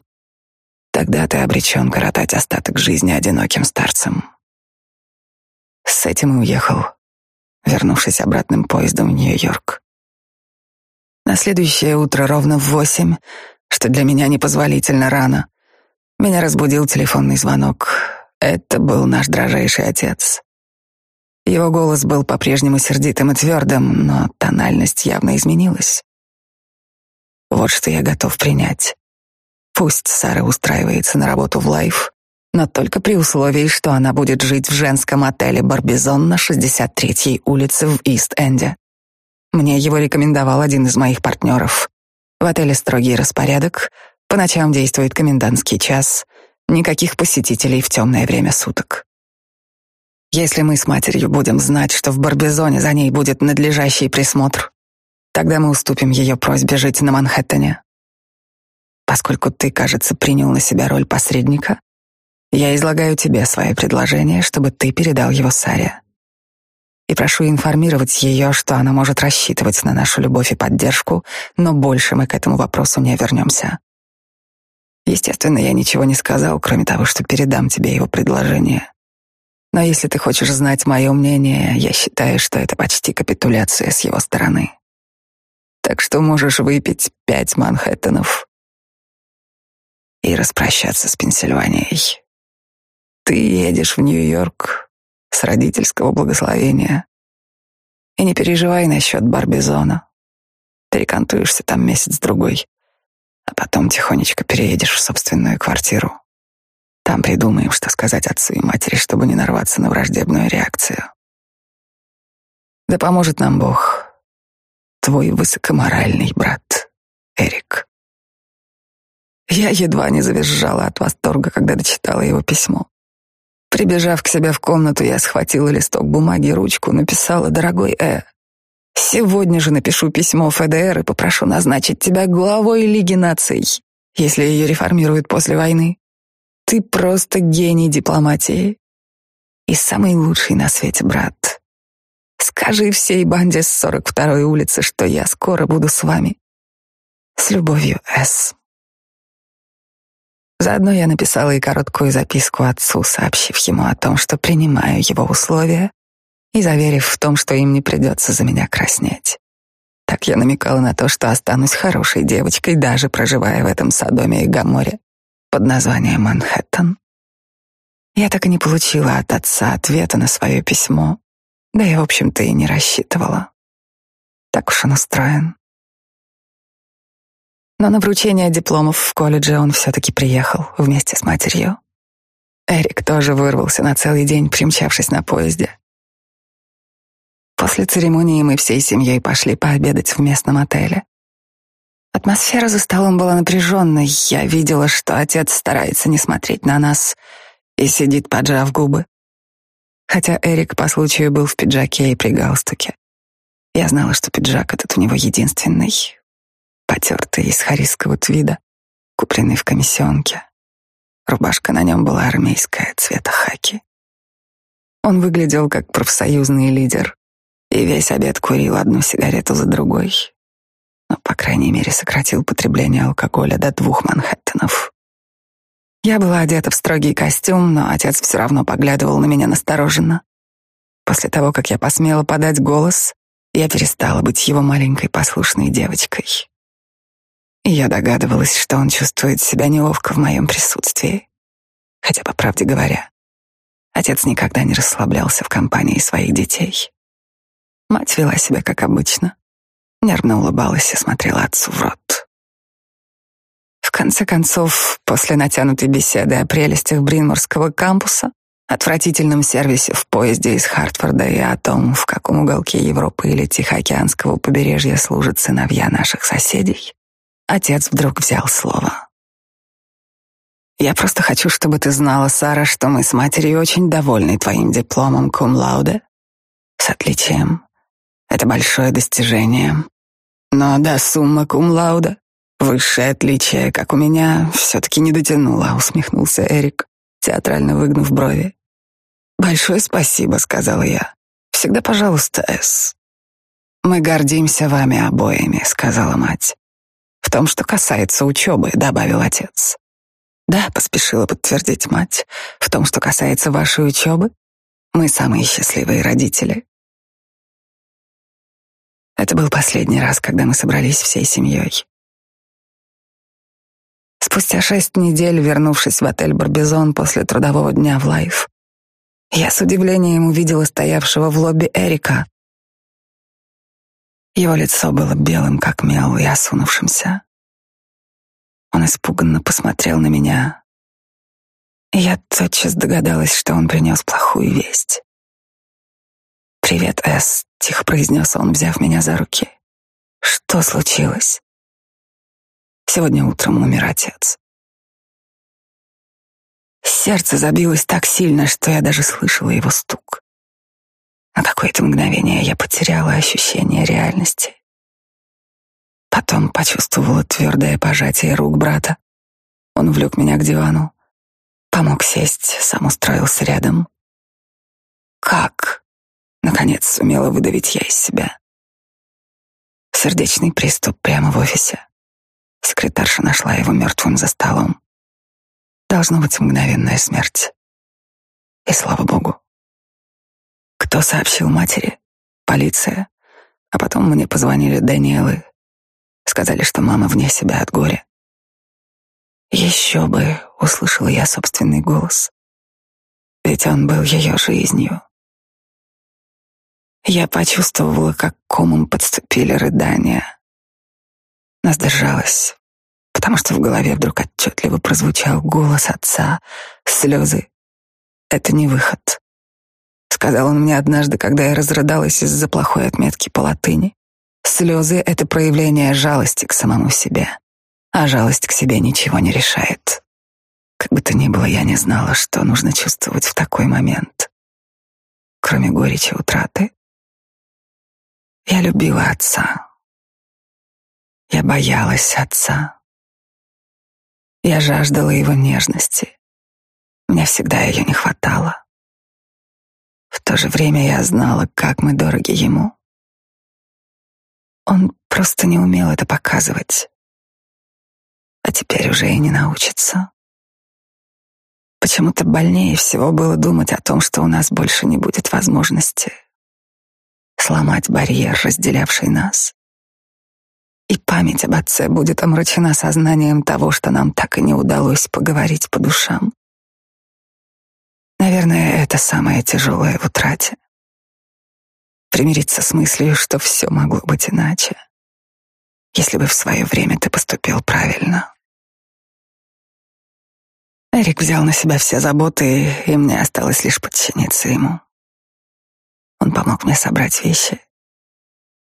Тогда ты обречен коротать остаток жизни одиноким старцем. С этим и уехал, вернувшись обратным поездом в Нью-Йорк. На следующее утро ровно в восемь, что для меня непозволительно рано, меня разбудил телефонный звонок. Это был наш дрожайший отец. Его голос был по-прежнему сердитым и твердым, но тональность явно изменилась. Вот что я готов принять. Пусть Сара устраивается на работу в Life, но только при условии, что она будет жить в женском отеле «Барбизон» на 63-й улице в Ист-Энде. Мне его рекомендовал один из моих партнеров. В отеле строгий распорядок, по ночам действует комендантский час, никаких посетителей в темное время суток. Если мы с матерью будем знать, что в Барбизоне за ней будет надлежащий присмотр, тогда мы уступим ее просьбе жить на Манхэттене. Поскольку ты, кажется, принял на себя роль посредника, я излагаю тебе свое предложение, чтобы ты передал его Саре. И прошу информировать ее, что она может рассчитывать на нашу любовь и поддержку, но больше мы к этому вопросу не вернемся. Естественно, я ничего не сказал, кроме того, что передам тебе его предложение. Но если ты хочешь знать мое мнение, я считаю, что это почти капитуляция с его стороны. Так что можешь выпить пять Манхэттенов и распрощаться с Пенсильванией. Ты едешь в Нью-Йорк с родительского благословения. И не переживай насчет Барбизона. Ты рекантуешься там месяц-другой, а потом тихонечко переедешь в собственную квартиру. Там придумаем, что сказать отцу и матери, чтобы не нарваться на враждебную реакцию. Да поможет нам Бог, твой высокоморальный брат Эрик. Я едва не завизжала от восторга, когда дочитала его письмо. Прибежав к себе в комнату, я схватила листок бумаги и ручку, написала «Дорогой Э, сегодня же напишу письмо ФДР и попрошу назначить тебя главой Лиги наций, если ее реформируют после войны. Ты просто гений дипломатии. И самый лучший на свете брат. Скажи всей банде с 42-й улицы, что я скоро буду с вами. С любовью, С. Заодно я написала и короткую записку отцу, сообщив ему о том, что принимаю его условия и заверив в том, что им не придется за меня краснеть. Так я намекала на то, что останусь хорошей девочкой, даже проживая в этом Содоме и Гаморе под названием Манхэттен. Я так и не получила от отца ответа на свое письмо, да и, в общем-то, и не рассчитывала. Так уж он устроен. Но на вручение дипломов в колледже он все-таки приехал вместе с матерью. Эрик тоже вырвался на целый день, примчавшись на поезде. После церемонии мы всей семьей пошли пообедать в местном отеле. Атмосфера за столом была напряженной. Я видела, что отец старается не смотреть на нас и сидит, поджав губы. Хотя Эрик по случаю был в пиджаке и при галстуке. Я знала, что пиджак этот у него единственный, потертый из харисского твида, купленный в комиссионке. Рубашка на нем была армейская, цвета хаки. Он выглядел как профсоюзный лидер и весь обед курил одну сигарету за другой, но, по крайней мере, сократил потребление алкоголя до двух Манхэттенов. Я была одета в строгий костюм, но отец все равно поглядывал на меня настороженно. После того, как я посмела подать голос, я перестала быть его маленькой послушной девочкой. И я догадывалась, что он чувствует себя неловко в моем присутствии. Хотя, по правде говоря, отец никогда не расслаблялся в компании своих детей. Мать вела себя как обычно, нервно улыбалась и смотрела отцу в рот. В конце концов, после натянутой беседы о прелестях Бринморского кампуса, отвратительном сервисе в поезде из Хартфорда и о том, в каком уголке Европы или Тихоокеанского побережья служат сыновья наших соседей, отец вдруг взял слово. Я просто хочу, чтобы ты знала, Сара, что мы с матерью очень довольны твоим дипломом кум-лауде с отличием. Это большое достижение. Но до сумма кум-лауда, высшее отличие, как у меня, все-таки не дотянула, усмехнулся Эрик, театрально выгнув брови. Большое спасибо, сказала я. Всегда, пожалуйста, С. Мы гордимся вами обоими, сказала мать. В том, что касается учебы, добавил отец. Да, поспешила подтвердить мать. В том, что касается вашей учебы, мы самые счастливые родители. Это был последний раз, когда мы собрались всей семьей. Спустя шесть недель, вернувшись в отель «Барбизон» после трудового дня в лайф, я с удивлением увидела стоявшего в лобби Эрика. Его лицо было белым, как мел, и осунувшимся. Он испуганно посмотрел на меня, я тотчас догадалась, что он принес плохую весть. «Привет, Эс», — тихо произнес он, взяв меня за руки. «Что случилось?» «Сегодня утром умер отец». Сердце забилось так сильно, что я даже слышала его стук. На какое-то мгновение я потеряла ощущение реальности. Потом почувствовала твердое пожатие рук брата. Он влек меня к дивану, помог сесть, сам устроился рядом. «Как?» — наконец сумела выдавить я из себя. Сердечный приступ прямо в офисе. Секретарша нашла его мертвым за столом. Должно быть мгновенная смерть. И слава богу. Кто сообщил матери? Полиция. А потом мне позвонили Даниэлы Сказали, что мама вне себя от горя. Еще бы, услышала я собственный голос. Ведь он был ее жизнью. Я почувствовала, как комом подступили рыдания. Но потому что в голове вдруг отчетливо прозвучал голос отца. Слезы — это не выход. Сказал он мне однажды, когда я разрыдалась из-за плохой отметки по латыни. Слезы — это проявление жалости к самому себе, а жалость к себе ничего не решает. Как бы то ни было, я не знала, что нужно чувствовать в такой момент, кроме горечи утраты. Я любила отца. Я боялась отца. Я жаждала его нежности. Мне всегда ее не хватало. В то же время я знала, как мы дороги ему. Он просто не умел это показывать. А теперь уже и не научится. Почему-то больнее всего было думать о том, что у нас больше не будет возможности сломать барьер, разделявший нас. И память об отце будет омрачена сознанием того, что нам так и не удалось поговорить по душам. Наверное, это самое тяжелое в утрате примириться с мыслью, что все могло быть иначе, если бы в свое время ты поступил правильно. Эрик взял на себя все заботы, и мне осталось лишь подчиниться ему. Он помог мне собрать вещи.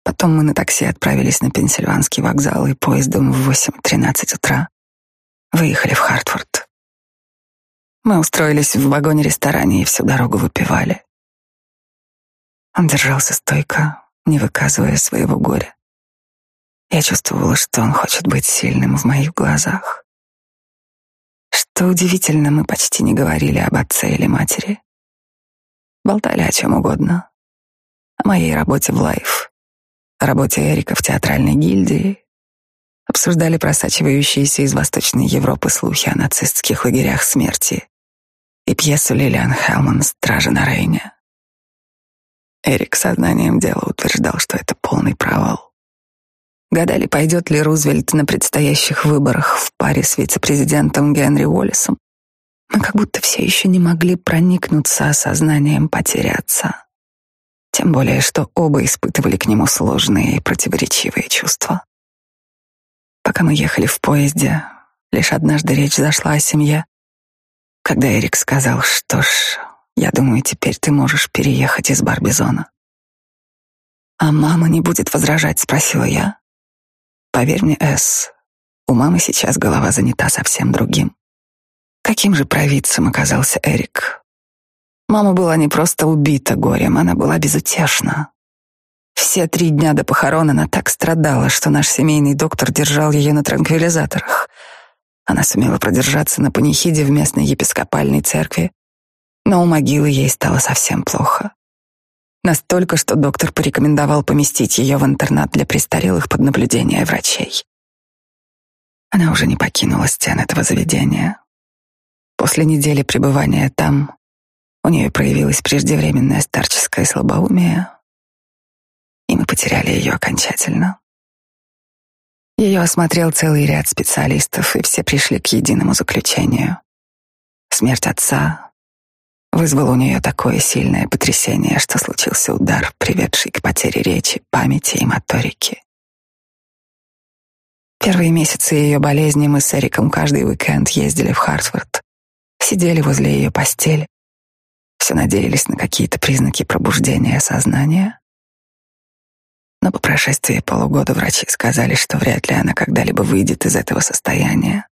Потом мы на такси отправились на Пенсильванский вокзал и поездом в 8.13 утра выехали в Хартфорд. Мы устроились в вагоне-ресторане и всю дорогу выпивали. Он держался стойко, не выказывая своего горя. Я чувствовала, что он хочет быть сильным в моих глазах. Что удивительно, мы почти не говорили об отце или матери. Болтали о чем угодно. О моей работе в лайф, о работе Эрика в театральной гильдии. Обсуждали просачивающиеся из Восточной Европы слухи о нацистских лагерях смерти и пьесу Лилиан Хелман «Стражи на Рейне». Эрик сознанием дела утверждал, что это полный провал. Гадали, пойдет ли Рузвельт на предстоящих выборах в паре с вице-президентом Генри Уоллесом. Мы как будто все еще не могли проникнуться осознанием потери отца. Тем более, что оба испытывали к нему сложные и противоречивые чувства. Пока мы ехали в поезде, лишь однажды речь зашла о семье, когда Эрик сказал, что ж, я думаю, теперь ты можешь переехать из Барбизона. А мама не будет возражать, спросила я. Поверь мне, Эс, у мамы сейчас голова занята совсем другим. Каким же провидцем оказался Эрик? Мама была не просто убита горем, она была безутешна. Все три дня до похорон она так страдала, что наш семейный доктор держал ее на транквилизаторах. Она сумела продержаться на панихиде в местной епископальной церкви, но у могилы ей стало совсем плохо. Настолько, что доктор порекомендовал поместить ее в интернат для престарелых под наблюдение врачей. Она уже не покинула стен этого заведения. После недели пребывания там у нее проявилось преждевременное старческое слабоумие, и мы потеряли ее окончательно. Ее осмотрел целый ряд специалистов, и все пришли к единому заключению. Смерть отца вызвала у нее такое сильное потрясение, что случился удар, приведший к потере речи, памяти и моторики. Первые месяцы ее болезни мы с Эриком каждый уикенд ездили в Хартфорд, сидели возле ее постели, все надеялись на какие-то признаки пробуждения сознания. Но по прошествии полугода врачи сказали, что вряд ли она когда-либо выйдет из этого состояния.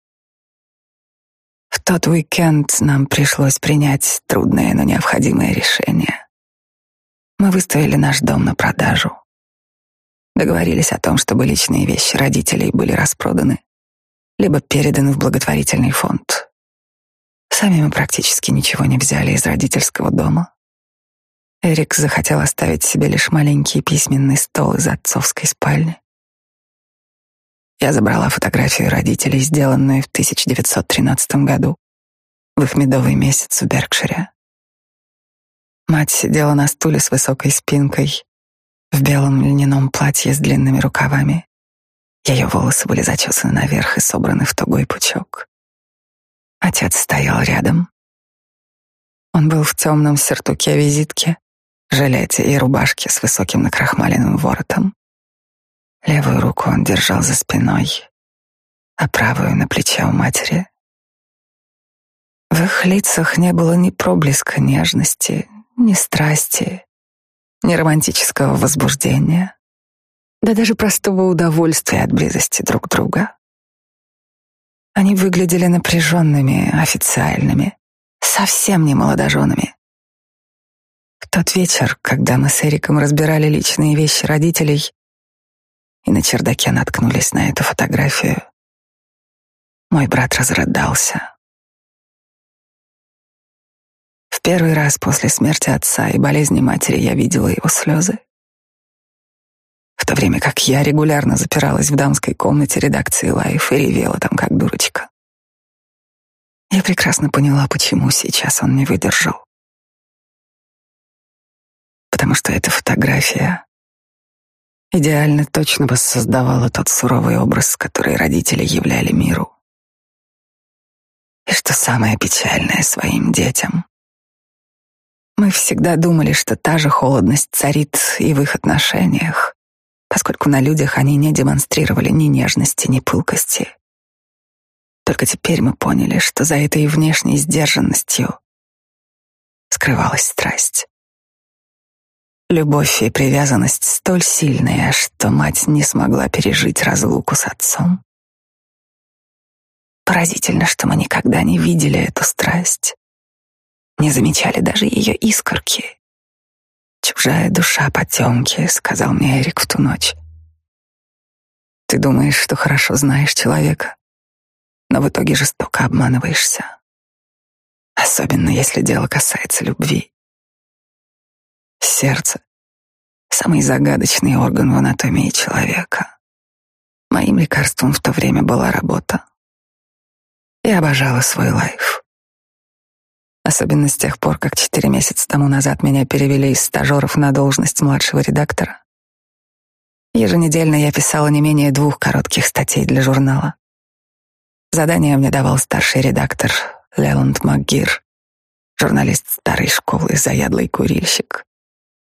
В тот уикенд нам пришлось принять трудное, но необходимое решение. Мы выставили наш дом на продажу. Договорились о том, чтобы личные вещи родителей были распроданы, либо переданы в благотворительный фонд. Сами мы практически ничего не взяли из родительского дома. Эрик захотел оставить себе лишь маленький письменный стол из отцовской спальни. Я забрала фотографию родителей, сделанную в 1913 году, в их медовый месяц в Беркшире. Мать сидела на стуле с высокой спинкой, в белом льняном платье с длинными рукавами. Ее волосы были зачесаны наверх и собраны в тугой пучок. Отец стоял рядом. Он был в темном сертуке-визитке, жилете и рубашке с высоким накрахмаленным воротом. Левую руку он держал за спиной, а правую на плече у матери. В их лицах не было ни проблеска нежности, ни страсти, ни романтического возбуждения, да даже простого удовольствия от близости друг друга. Они выглядели напряженными, официальными, совсем не молодоженами. В тот вечер, когда мы с Эриком разбирали личные вещи родителей и на чердаке наткнулись на эту фотографию, мой брат разрыдался. В первый раз после смерти отца и болезни матери я видела его слезы в то время как я регулярно запиралась в дамской комнате редакции Life и ревела там как дурочка. Я прекрасно поняла, почему сейчас он не выдержал. Потому что эта фотография идеально точно воссоздавала тот суровый образ, который родители являли миру. И что самое печальное своим детям. Мы всегда думали, что та же холодность царит и в их отношениях, поскольку на людях они не демонстрировали ни нежности, ни пылкости. Только теперь мы поняли, что за этой внешней сдержанностью скрывалась страсть. Любовь и привязанность столь сильные, что мать не смогла пережить разлуку с отцом. Поразительно, что мы никогда не видели эту страсть, не замечали даже ее искорки. «Чужая душа потемки», — сказал мне Эрик в ту ночь. «Ты думаешь, что хорошо знаешь человека, но в итоге жестоко обманываешься. Особенно если дело касается любви. Сердце — самый загадочный орган в анатомии человека. Моим лекарством в то время была работа. Я обожала свой лайф. Особенно с тех пор, как четыре месяца тому назад меня перевели из стажеров на должность младшего редактора. Еженедельно я писала не менее двух коротких статей для журнала. Задание мне давал старший редактор Леланд МакГир, журналист старой школы, заядлый курильщик.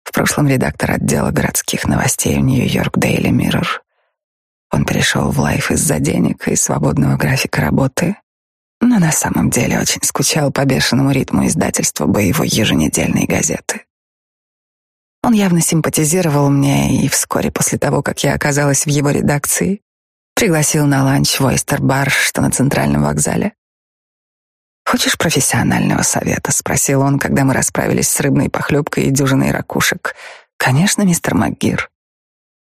В прошлом редактор отдела городских новостей в Нью-Йорк Дейли Миррор. Он перешел в лайф из-за денег и свободного графика работы, на самом деле очень скучал по бешеному ритму издательства боевой еженедельной газеты. Он явно симпатизировал мне, и вскоре после того, как я оказалась в его редакции, пригласил на ланч в Ойстер-бар, что на центральном вокзале. «Хочешь профессионального совета?» — спросил он, когда мы расправились с рыбной похлебкой и дюжиной ракушек. «Конечно, мистер МакГир.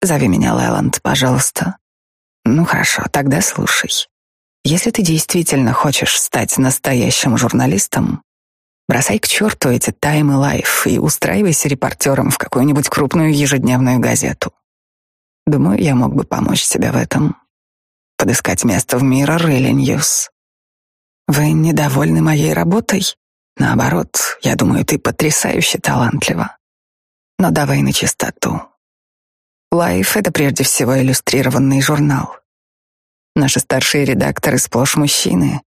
Зови меня Лэланд, пожалуйста». «Ну хорошо, тогда слушай. Если ты действительно хочешь стать настоящим журналистом, бросай к черту эти и Life и устраивайся репортером в какую-нибудь крупную ежедневную газету. Думаю, я мог бы помочь тебе в этом. Подыскать место в Mirror или News. Вы недовольны моей работой? Наоборот, я думаю, ты потрясающе талантлива. Но давай на чистоту. Life — это прежде всего иллюстрированный журнал. Наши старшие редакторы сплошь мужчины,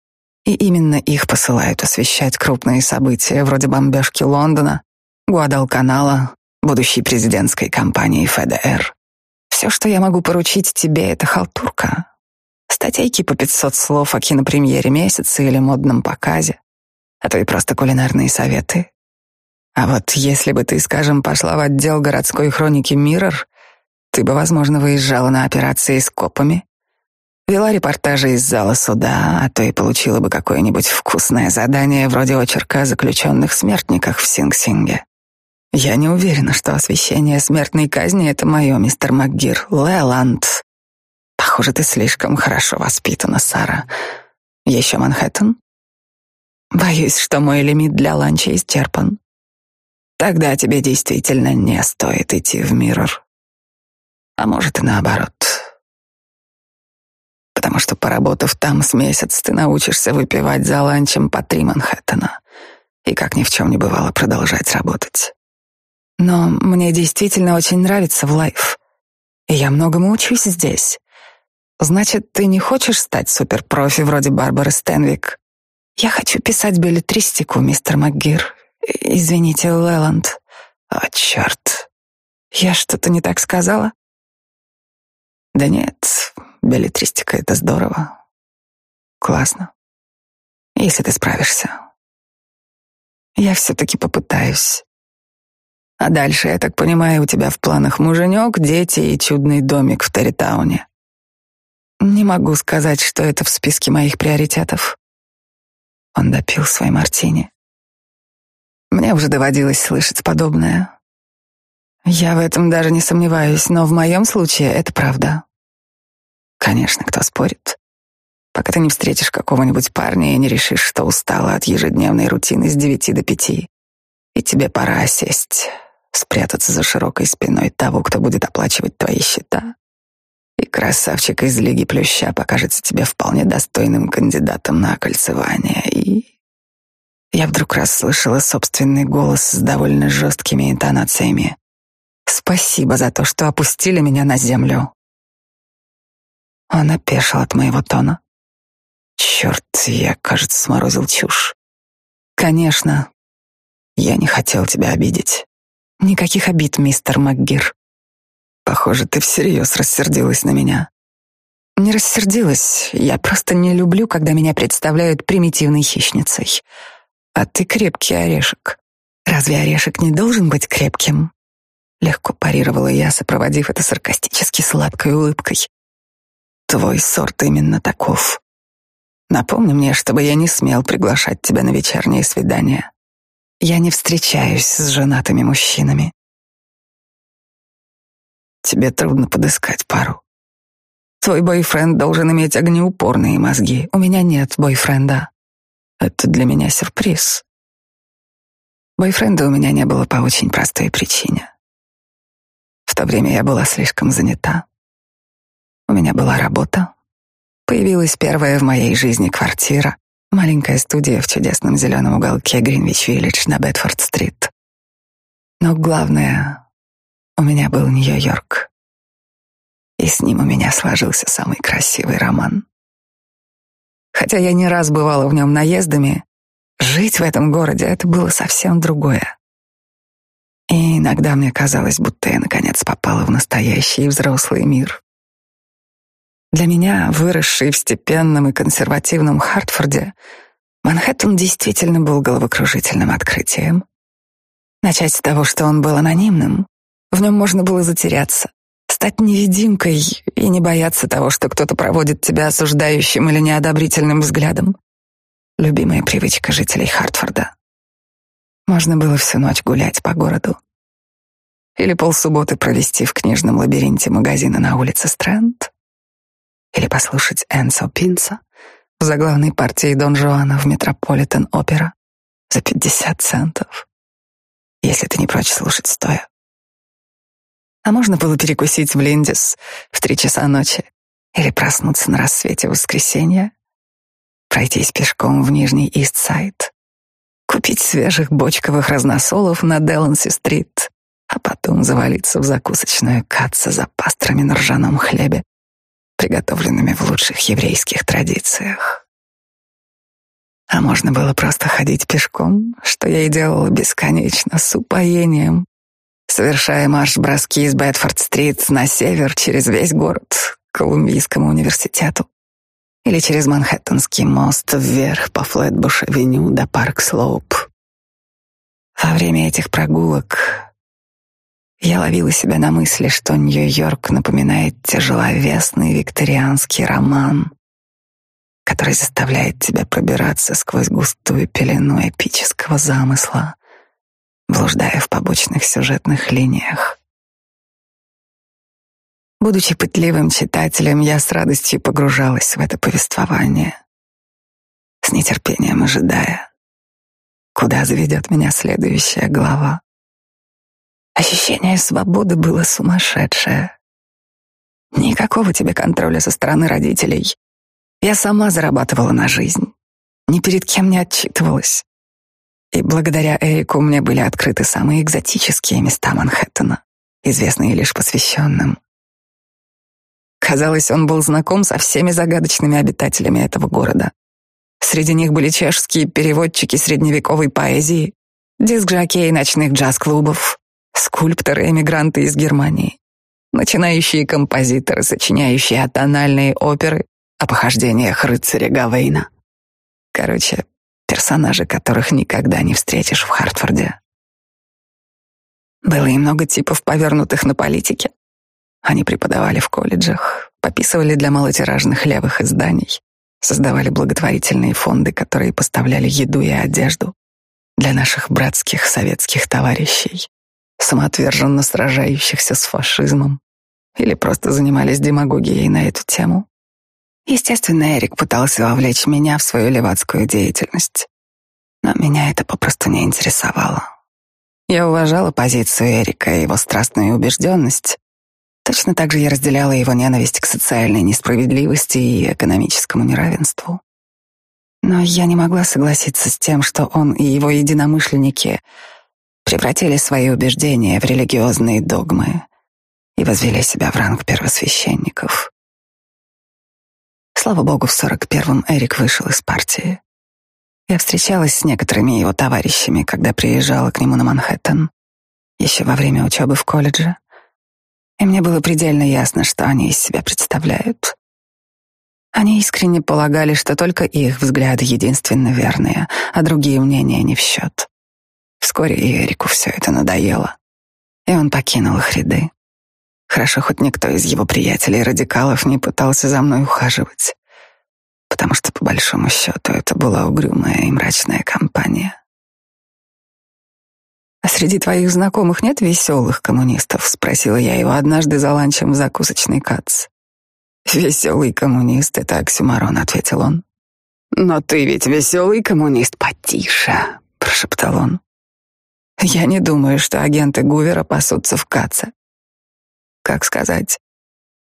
и именно их посылают освещать крупные события вроде бомбежки Лондона, Гуадалканала, будущей президентской кампании ФДР. Все, что я могу поручить тебе, это халтурка. Статейки по 500 слов о кинопремьере месяца или модном показе, а то и просто кулинарные советы. А вот если бы ты, скажем, пошла в отдел городской хроники «Миррор», ты бы, возможно, выезжала на операции с копами Вела репортажи из зала суда, а то и получила бы какое-нибудь вкусное задание вроде очерка о заключенных смертниках в Синг-Синге. Я не уверена, что освещение смертной казни — это мое, мистер МакГир. Леланд. Похоже, ты слишком хорошо воспитана, Сара. Еще Манхэттен? Боюсь, что мой лимит для ланча исчерпан. Тогда тебе действительно не стоит идти в Миррор. А может и наоборот потому что, поработав там с месяц, ты научишься выпивать за ланчем по три Манхэттена и, как ни в чем не бывало, продолжать работать. Но мне действительно очень нравится в лайф, и я многому учусь здесь. Значит, ты не хочешь стать суперпрофи вроде Барбары Стэнвик? Я хочу писать билетристику, мистер МакГир. Извините, Лэланд. О, черт. Я что-то не так сказала? Да нет, Беллетристика — это здорово. Классно. Если ты справишься. Я все-таки попытаюсь. А дальше, я так понимаю, у тебя в планах муженек, дети и чудный домик в Территауне. Не могу сказать, что это в списке моих приоритетов. Он допил свой мартини. Мне уже доводилось слышать подобное. Я в этом даже не сомневаюсь, но в моем случае это правда. Конечно, кто спорит? Пока ты не встретишь какого-нибудь парня и не решишь, что устала от ежедневной рутины с девяти до пяти, и тебе пора сесть, спрятаться за широкой спиной того, кто будет оплачивать твои счета. И красавчик из Лиги Плюща покажется тебе вполне достойным кандидатом на окольцевание. И я вдруг расслышала собственный голос с довольно жесткими интонациями. «Спасибо за то, что опустили меня на землю. Он опешил от моего тона. Черт, я, кажется, сморозил чушь. Конечно, я не хотел тебя обидеть. Никаких обид, мистер МакГир. Похоже, ты всерьез рассердилась на меня. Не рассердилась, я просто не люблю, когда меня представляют примитивной хищницей. А ты крепкий орешек. Разве орешек не должен быть крепким? Легко парировала я, сопроводив это саркастически сладкой улыбкой. Твой сорт именно таков. Напомни мне, чтобы я не смел приглашать тебя на вечерние свидания. Я не встречаюсь с женатыми мужчинами. Тебе трудно подыскать пару. Твой бойфренд должен иметь огнеупорные мозги. У меня нет бойфренда. Это для меня сюрприз. Бойфренда у меня не было по очень простой причине. В то время я была слишком занята. У меня была работа. Появилась первая в моей жизни квартира, маленькая студия в чудесном зеленом уголке Гринвич-Виллидж на Бетфорд-стрит. Но главное, у меня был Нью-Йорк. И с ним у меня сложился самый красивый роман. Хотя я не раз бывала в нем наездами, жить в этом городе — это было совсем другое. И иногда мне казалось, будто я наконец попала в настоящий взрослый мир. Для меня, выросшей в степенном и консервативном Хартфорде, Манхэттен действительно был головокружительным открытием. Начать с того, что он был анонимным, в нем можно было затеряться, стать невидимкой и не бояться того, что кто-то проводит тебя осуждающим или неодобрительным взглядом. любимая привычка жителей Хартфорда. Можно было всю ночь гулять по городу. Или полсубботы провести в книжном лабиринте магазина на улице Стрэнд. Или послушать Энсо Пинца в заглавной партии Дон Жуана в Метрополитен Опера за пятьдесят центов, если ты не прочь слушать стоя. А можно было перекусить в Линдис в три часа ночи или проснуться на рассвете воскресенья, пройтись пешком в Нижний Ист-Сайд, купить свежих бочковых разносолов на Деланси-стрит, а потом завалиться в закусочную каца за пастрами на ржаном хлебе, приготовленными в лучших еврейских традициях. А можно было просто ходить пешком, что я и делала бесконечно, с упоением, совершая марш-броски из Бетфорд-стрит на север через весь город к Колумбийскому университету или через Манхэттенский мост вверх по Флетбуш-авеню до Парк-Слоуп. Во время этих прогулок я ловила себя на мысли, что Нью-Йорк напоминает тяжеловесный викторианский роман, который заставляет тебя пробираться сквозь густую пелену эпического замысла, блуждая в побочных сюжетных линиях. Будучи пытливым читателем, я с радостью погружалась в это повествование, с нетерпением ожидая, куда заведет меня следующая глава. Ощущение свободы было сумасшедшее. Никакого тебе контроля со стороны родителей. Я сама зарабатывала на жизнь, ни перед кем не отчитывалась. И благодаря Эрику мне были открыты самые экзотические места Манхэттена, известные лишь посвященным. Казалось, он был знаком со всеми загадочными обитателями этого города. Среди них были чешские переводчики средневековой поэзии, диск-жокеи ночных джаз-клубов, скульпторы-эмигранты из Германии, начинающие композиторы, сочиняющие атональные оперы о похождениях рыцаря Гавейна. Короче, персонажи, которых никогда не встретишь в Хартфорде. Было и много типов, повернутых на политике. Они преподавали в колледжах, пописывали для малотиражных левых изданий, создавали благотворительные фонды, которые поставляли еду и одежду для наших братских советских товарищей, самоотверженно сражающихся с фашизмом, или просто занимались демагогией на эту тему. Естественно, Эрик пытался вовлечь меня в свою левацкую деятельность. Но меня это попросту не интересовало. Я уважала позицию Эрика и его страстную убежденность. Точно так же я разделяла его ненависть к социальной несправедливости и экономическому неравенству. Но я не могла согласиться с тем, что он и его единомышленники превратили свои убеждения в религиозные догмы и возвели себя в ранг первосвященников. Слава богу, в сорок первом Эрик вышел из партии. Я встречалась с некоторыми его товарищами, когда приезжала к нему на Манхэттен, еще во время учебы в колледже. И мне было предельно ясно, что они из себя представляют. Они искренне полагали, что только их взгляды единственно верные, а другие мнения не в счет. Вскоре и Эрику все это надоело, и он покинул их ряды. Хорошо, хоть никто из его приятелей-радикалов не пытался за мной ухаживать, потому что, по большому счету, это была угрюмая и мрачная компания. «А среди твоих знакомых нет веселых коммунистов?» — спросила я его однажды за ланчем в закусочной Кац. «Веселый коммунист — это оксюмарон», — ответил он. «Но ты ведь веселый коммунист, потише», — прошептал он. «Я не думаю, что агенты Гувера пасутся в Каце. Как сказать?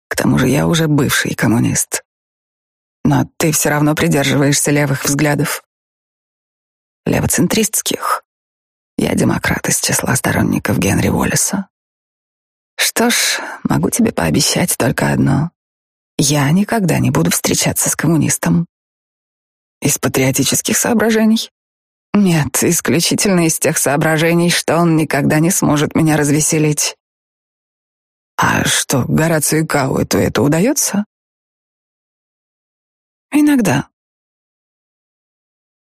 К тому же я уже бывший коммунист. Но ты все равно придерживаешься левых взглядов. Левоцентристских. Я демократ из числа сторонников Генри Уоллеса. Что ж, могу тебе пообещать только одно. Я никогда не буду встречаться с коммунистом. Из патриотических соображений? Нет, исключительно из тех соображений, что он никогда не сможет меня развеселить. А что, Горацию Кауэту это удается? Иногда.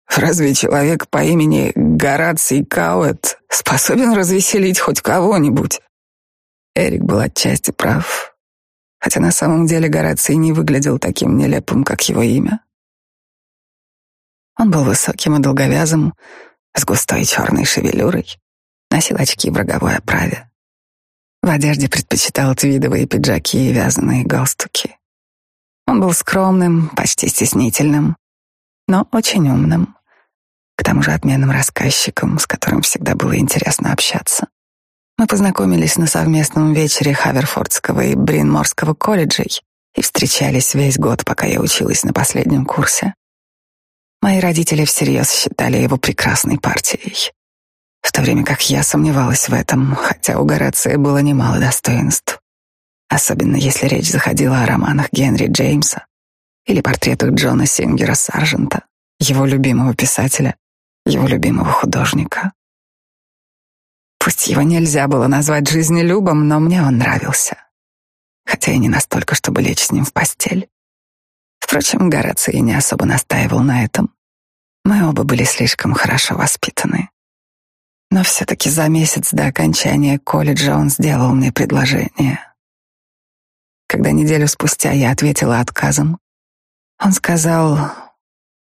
Разве человек по имени Гораций Кауэт способен развеселить хоть кого-нибудь? Эрик был отчасти прав, хотя на самом деле Гораций не выглядел таким нелепым, как его имя. Он был высоким и долговязым, с густой черной шевелюрой, носил очки в роговой оправе. В одежде предпочитал твидовые пиджаки и вязаные галстуки. Он был скромным, почти стеснительным, но очень умным, к тому же отменным рассказчиком, с которым всегда было интересно общаться. Мы познакомились на совместном вечере Хаверфордского и Бринморского колледжей и встречались весь год, пока я училась на последнем курсе. Мои родители всерьез считали его прекрасной партией, в то время как я сомневалась в этом, хотя у Горация было немало достоинств, особенно если речь заходила о романах Генри Джеймса или портретах Джона Сингера Саржента, его любимого писателя, его любимого художника. Пусть его нельзя было назвать жизнелюбом, но мне он нравился, хотя и не настолько, чтобы лечь с ним в постель. Впрочем, Гораций не особо настаивал на этом. Мы оба были слишком хорошо воспитаны. Но все-таки за месяц до окончания колледжа он сделал мне предложение. Когда неделю спустя я ответила отказом, он сказал,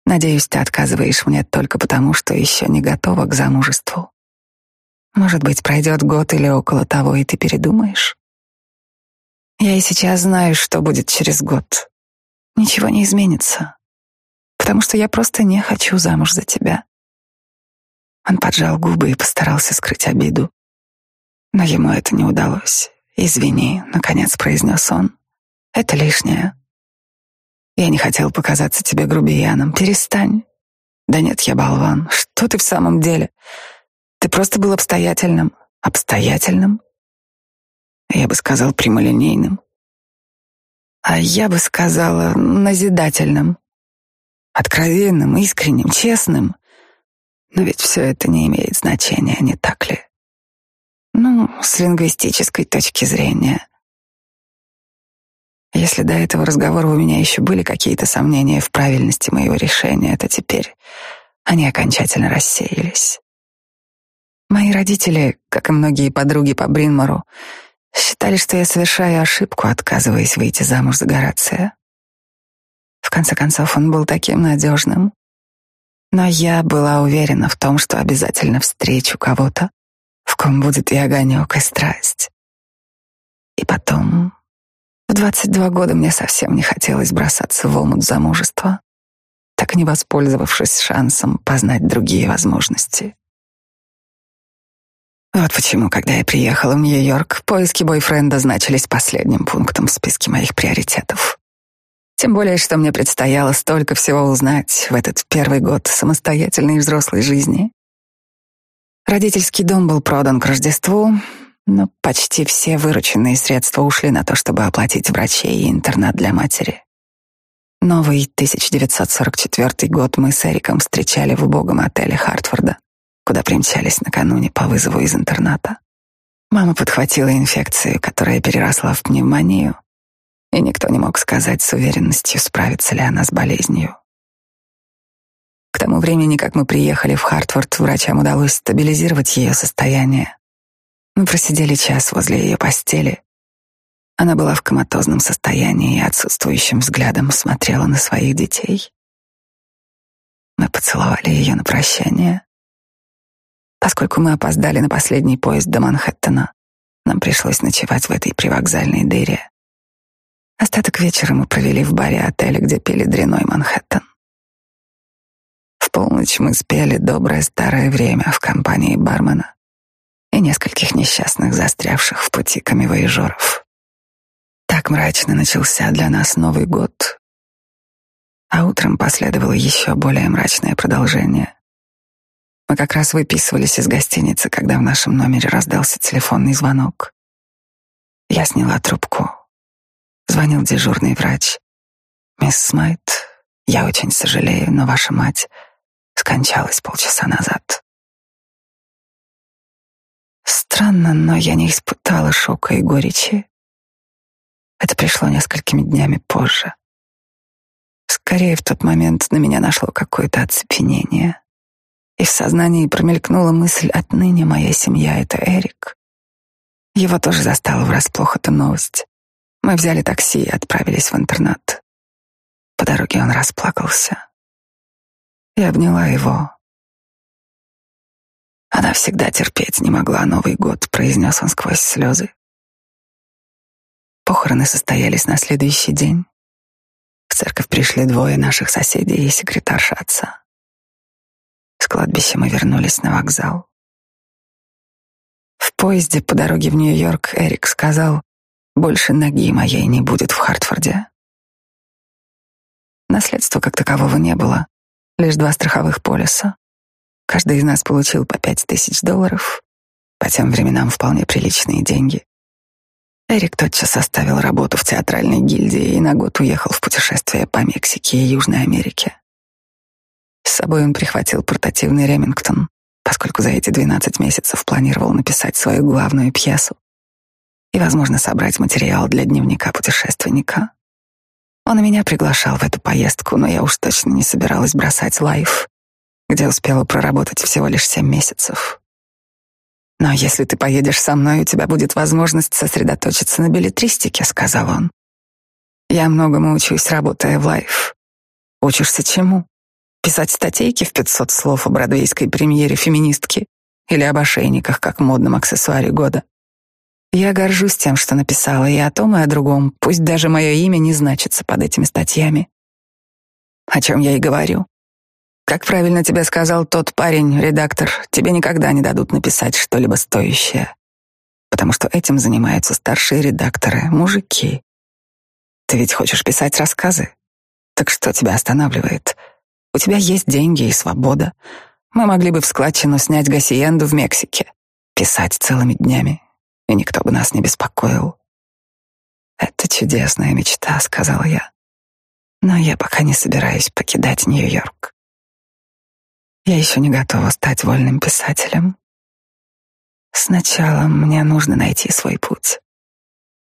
«Надеюсь, ты отказываешь мне только потому, что еще не готова к замужеству. Может быть, пройдет год или около того, и ты передумаешь? Я и сейчас знаю, что будет через год ничего не изменится, потому что я просто не хочу замуж за тебя. Он поджал губы и постарался скрыть обиду. Но ему это не удалось. «Извини», — наконец произнес он. «Это лишнее. Я не хотел показаться тебе грубияном. Перестань». «Да нет, я болван. Что ты в самом деле? Ты просто был обстоятельным». «Обстоятельным?» Я бы сказал прямолинейным а я бы сказала назидательным, откровенным, искренним, честным. Но ведь все это не имеет значения, не так ли? Ну, с лингвистической точки зрения. Если до этого разговора у меня еще были какие-то сомнения в правильности моего решения, то теперь они окончательно рассеялись. Мои родители, как и многие подруги по Бринмору, Считали, что я совершаю ошибку, отказываясь выйти замуж за Горация. В конце концов, он был таким надежным. Но я была уверена в том, что обязательно встречу кого-то, в ком будет и огонек, и страсть. И потом, в 22 года мне совсем не хотелось бросаться в омут замужества, так не воспользовавшись шансом познать другие возможности. Вот почему, когда я приехала в Нью-Йорк, поиски бойфренда значились последним пунктом в списке моих приоритетов. Тем более, что мне предстояло столько всего узнать в этот первый год самостоятельной взрослой жизни. Родительский дом был продан к Рождеству, но почти все вырученные средства ушли на то, чтобы оплатить врачей и интернат для матери. Новый 1944 год мы с Эриком встречали в убогом отеле Хартфорда куда примчались накануне по вызову из интерната. Мама подхватила инфекцию, которая переросла в пневмонию, и никто не мог сказать с уверенностью, справится ли она с болезнью. К тому времени, как мы приехали в Хартфорд, врачам удалось стабилизировать ее состояние. Мы просидели час возле ее постели. Она была в коматозном состоянии и отсутствующим взглядом смотрела на своих детей. Мы поцеловали ее на прощание. Поскольку мы опоздали на последний поезд до Манхэттена, нам пришлось ночевать в этой привокзальной дыре. Остаток вечера мы провели в баре отеля, где пели дряной Манхэттен. В полночь мы спели «Доброе старое время» в компании бармена и нескольких несчастных, застрявших в пути камевоежоров. Так мрачно начался для нас Новый год, а утром последовало еще более мрачное продолжение. Мы как раз выписывались из гостиницы, когда в нашем номере раздался телефонный звонок. Я сняла трубку. Звонил дежурный врач. «Мисс Смайт, я очень сожалею, но ваша мать скончалась полчаса назад». Странно, но я не испытала шока и горечи. Это пришло несколькими днями позже. Скорее, в тот момент на меня нашло какое-то оцепенение и в сознании промелькнула мысль «отныне моя семья — это Эрик». Его тоже застала врасплох эта новость. Мы взяли такси и отправились в интернат. По дороге он расплакался. и обняла его. Она всегда терпеть не могла Новый год, произнес он сквозь слезы. Похороны состоялись на следующий день. В церковь пришли двое наших соседей и секретарша отца. С кладбища мы вернулись на вокзал. В поезде по дороге в Нью-Йорк Эрик сказал, больше ноги моей не будет в Хартфорде. Наследства как такового не было, лишь два страховых полиса. Каждый из нас получил по пять тысяч долларов, по тем временам вполне приличные деньги. Эрик тотчас оставил работу в театральной гильдии и на год уехал в путешествие по Мексике и Южной Америке. С собой он прихватил портативный Ремингтон, поскольку за эти 12 месяцев планировал написать свою главную пьесу и, возможно, собрать материал для дневника путешественника. Он и меня приглашал в эту поездку, но я уж точно не собиралась бросать лайф, где успела проработать всего лишь семь месяцев. Но если ты поедешь со мной, у тебя будет возможность сосредоточиться на билетристике, сказал он. Я многому учусь, работая в лайф. Учишься чему? Писать статейки в 500 слов о бродвейской премьере феминистки или об ошейниках как модном аксессуаре года. Я горжусь тем, что написала и о том, и о другом, пусть даже мое имя не значится под этими статьями. О чем я и говорю. Как правильно тебе сказал тот парень, редактор, тебе никогда не дадут написать что-либо стоящее, потому что этим занимаются старшие редакторы, мужики. Ты ведь хочешь писать рассказы? Так что тебя останавливает? У тебя есть деньги и свобода. Мы могли бы в складчину снять гасиенду в Мексике, писать целыми днями, и никто бы нас не беспокоил. Это чудесная мечта, сказала я. Но я пока не собираюсь покидать Нью-Йорк. Я еще не готова стать вольным писателем. Сначала мне нужно найти свой путь.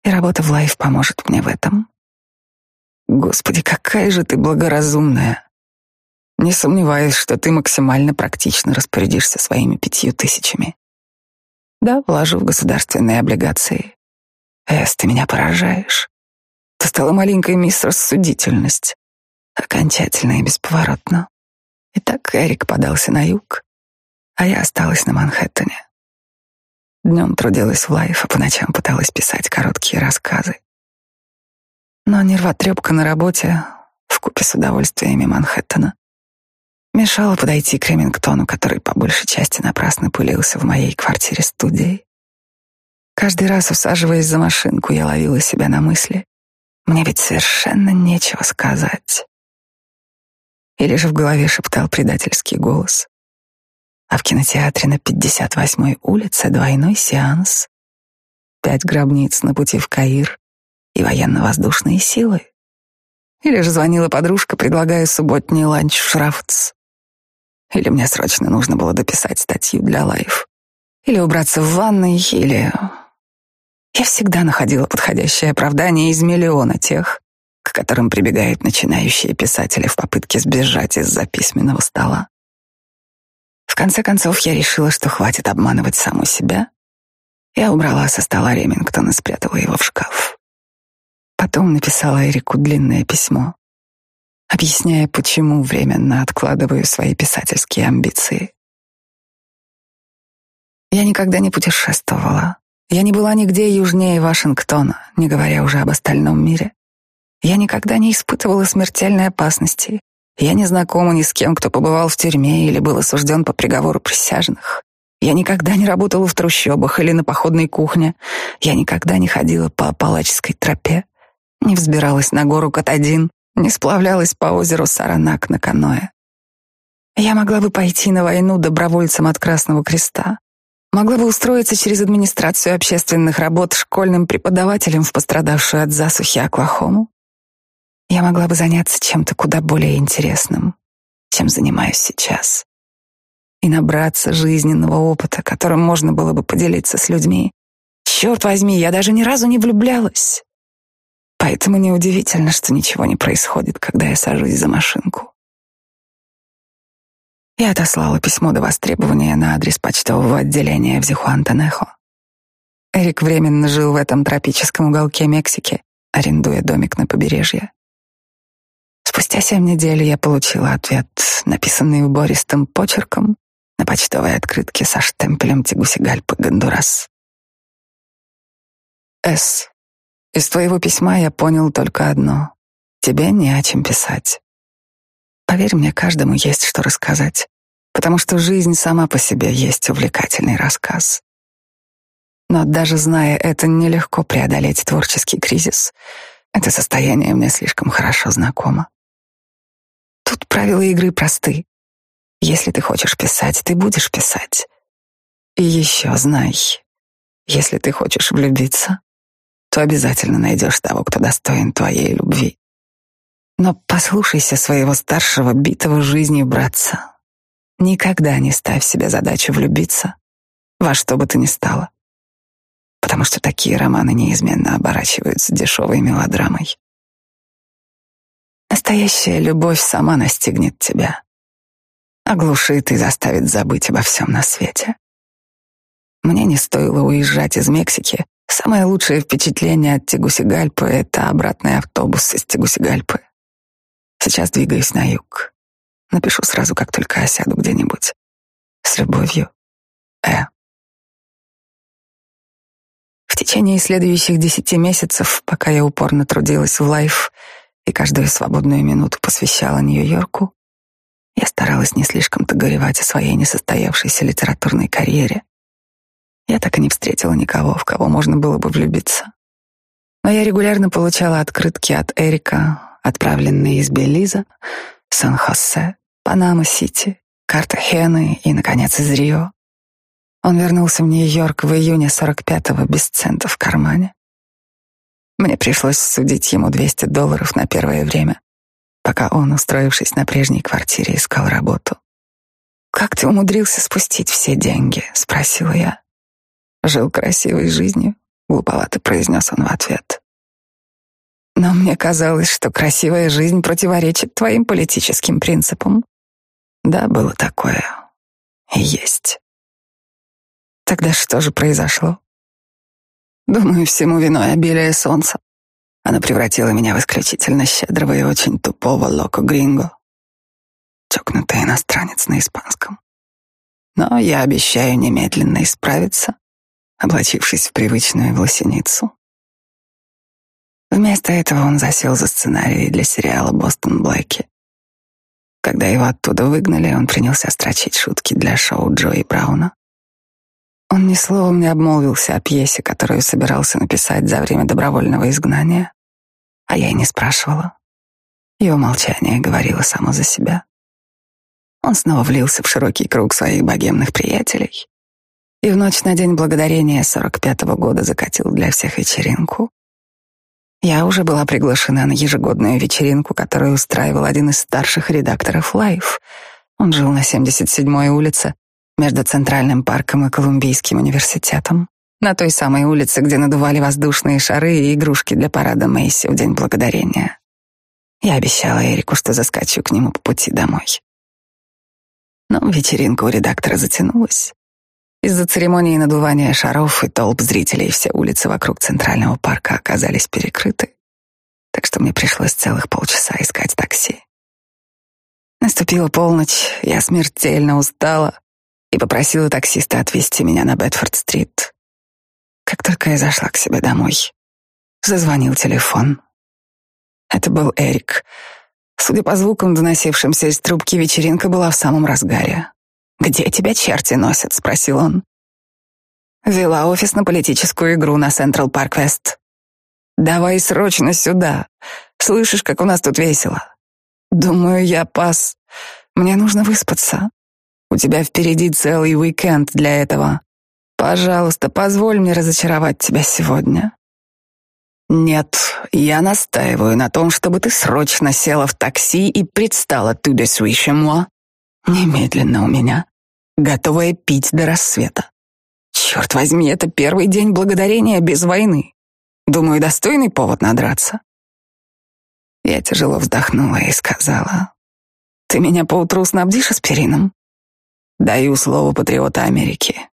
И работа в лайф поможет мне в этом. Господи, какая же ты благоразумная. Не сомневаюсь, что ты максимально практично распорядишься своими пятью тысячами. Да, вложу в государственные облигации. Эс, ты меня поражаешь. Ты стала маленькой мисс рассудительность. Окончательно и бесповоротно. Итак, Эрик подался на юг, а я осталась на Манхэттене. Днем трудилась в лайф, а по ночам пыталась писать короткие рассказы. Но нервотрепка на работе, вкупе с удовольствиями Манхэттена, мешала подойти к Ремингтону, который по большей части напрасно пылился в моей квартире-студии. Каждый раз, усаживаясь за машинку, я ловила себя на мысли. Мне ведь совершенно нечего сказать. Или же в голове шептал предательский голос. А в кинотеатре на 58-й улице двойной сеанс. Пять гробниц на пути в Каир и военно-воздушные силы. Или же звонила подружка, предлагая субботний ланч в Шрафтс. Или мне срочно нужно было дописать статью для лайф. Или убраться в ванной, или... Я всегда находила подходящее оправдание из миллиона тех, к которым прибегают начинающие писатели в попытке сбежать из-за письменного стола. В конце концов, я решила, что хватит обманывать саму себя. Я убрала со стола Ремингтон и спрятала его в шкаф. Потом написала Эрику длинное письмо, объясняя, почему временно откладываю свои писательские амбиции. Я никогда не путешествовала. Я не была нигде южнее Вашингтона, не говоря уже об остальном мире. Я никогда не испытывала смертельной опасности. Я не знакома ни с кем, кто побывал в тюрьме или был осужден по приговору присяжных. Я никогда не работала в трущобах или на походной кухне. Я никогда не ходила по Апалачской тропе, не взбиралась на гору Катадин, не сплавлялась по озеру Саранак на каное. Я могла бы пойти на войну добровольцем от Красного Креста, могла бы устроиться через администрацию общественных работ школьным преподавателем в пострадавшую от засухи Оклахому, я могла бы заняться чем-то куда более интересным, чем занимаюсь сейчас. И набраться жизненного опыта, которым можно было бы поделиться с людьми. Черт возьми, я даже ни разу не влюблялась. Поэтому неудивительно, что ничего не происходит, когда я сажусь за машинку. Я отослала письмо до востребования на адрес почтового отделения в Зихуантанехо. Эрик временно жил в этом тропическом уголке Мексики, арендуя домик на побережье. Спустя семь недель я получила ответ, написанный убористым почерком на почтовой открытке со штемпелем Тегусигальпы Гондурас. С. Из твоего письма я понял только одно. Тебе не о чем писать. Поверь мне, каждому есть что рассказать, потому что жизнь сама по себе есть увлекательный рассказ. Но даже зная это, нелегко преодолеть творческий кризис. Это состояние мне слишком хорошо знакомо. Тут правила игры просты. Если ты хочешь писать, ты будешь писать. И еще знай, если ты хочешь влюбиться, то обязательно найдешь того, кто достоин твоей любви. Но послушайся своего старшего, битого жизнью братца. Никогда не ставь себе задачу влюбиться во что бы то ни стало потому что такие романы неизменно оборачиваются дешевой мелодрамой. Настоящая любовь сама настигнет тебя, оглушит и заставит забыть обо всем на свете. Мне не стоило уезжать из Мексики. Самое лучшее впечатление от Тегусигальпы — это обратный автобус из Тегусигальпы. Сейчас двигаюсь на юг. Напишу сразу, как только осяду где-нибудь. С любовью, Э течение следующих десяти месяцев, пока я упорно трудилась в лайф и каждую свободную минуту посвящала Нью-Йорку, я старалась не слишком-то горевать о своей несостоявшейся литературной карьере. Я так и не встретила никого, в кого можно было бы влюбиться. Но я регулярно получала открытки от Эрика, отправленные из Белиза, Сан-Хосе, Панама-Сити, Картахены и, наконец, из Рио. Он вернулся в Нью-Йорк в июне 45-го без цента в кармане. Мне пришлось ссудить ему 200 долларов на первое время, пока он, устроившись на прежней квартире, искал работу. «Как ты умудрился спустить все деньги?» — спросила я. «Жил красивой жизнью», — глуповато произнес он в ответ. «Но мне казалось, что красивая жизнь противоречит твоим политическим принципам». «Да, было такое. И есть». Тогда что же произошло? Думаю, всему виной обилие солнца. Она превратила меня в исключительно щедрого и очень тупого локо гринго. Чокнутый иностранец на испанском. Но я обещаю немедленно исправиться, облачившись в привычную власеницу. Вместо этого он засел за сценарий для сериала «Бостон Блэки». Когда его оттуда выгнали, он принялся строчить шутки для шоу Джои Брауна. Он ни словом не обмолвился о пьесе, которую собирался написать за время добровольного изгнания, а я и не спрашивала. Его молчание говорило само за себя. Он снова влился в широкий круг своих богемных приятелей и в ночь на День Благодарения 45-го года закатил для всех вечеринку. Я уже была приглашена на ежегодную вечеринку, которую устраивал один из старших редакторов Life. Он жил на 77-й улице, между Центральным парком и Колумбийским университетом, на той самой улице, где надували воздушные шары и игрушки для парада Мэйси в День Благодарения. Я обещала Эрику, что заскочу к нему по пути домой. Но вечеринка у редактора затянулась. Из-за церемонии надувания шаров и толп зрителей все улицы вокруг Центрального парка оказались перекрыты, так что мне пришлось целых полчаса искать такси. Наступила полночь, я смертельно устала, и попросила таксиста отвезти меня на Бетфорд-стрит. Как только я зашла к себе домой, зазвонил телефон. Это был Эрик. Судя по звукам, доносившимся из трубки, вечеринка была в самом разгаре. «Где тебя черти носят?» — спросил он. Вела офисно-политическую игру на Централ Парк Вест. «Давай срочно сюда. Слышишь, как у нас тут весело?» «Думаю, я пас. Мне нужно выспаться. У тебя впереди целый уикенд для этого. Пожалуйста, позволь мне разочаровать тебя сегодня. Нет, я настаиваю на том, чтобы ты срочно села в такси и предстала chez moi. Немедленно у меня, готовая пить до рассвета. Черт возьми, это первый день благодарения без войны. Думаю, достойный повод надраться. Я тяжело вздохнула и сказала, «Ты меня поутру снабдишь аспирином?» Даю слово патриота Америки.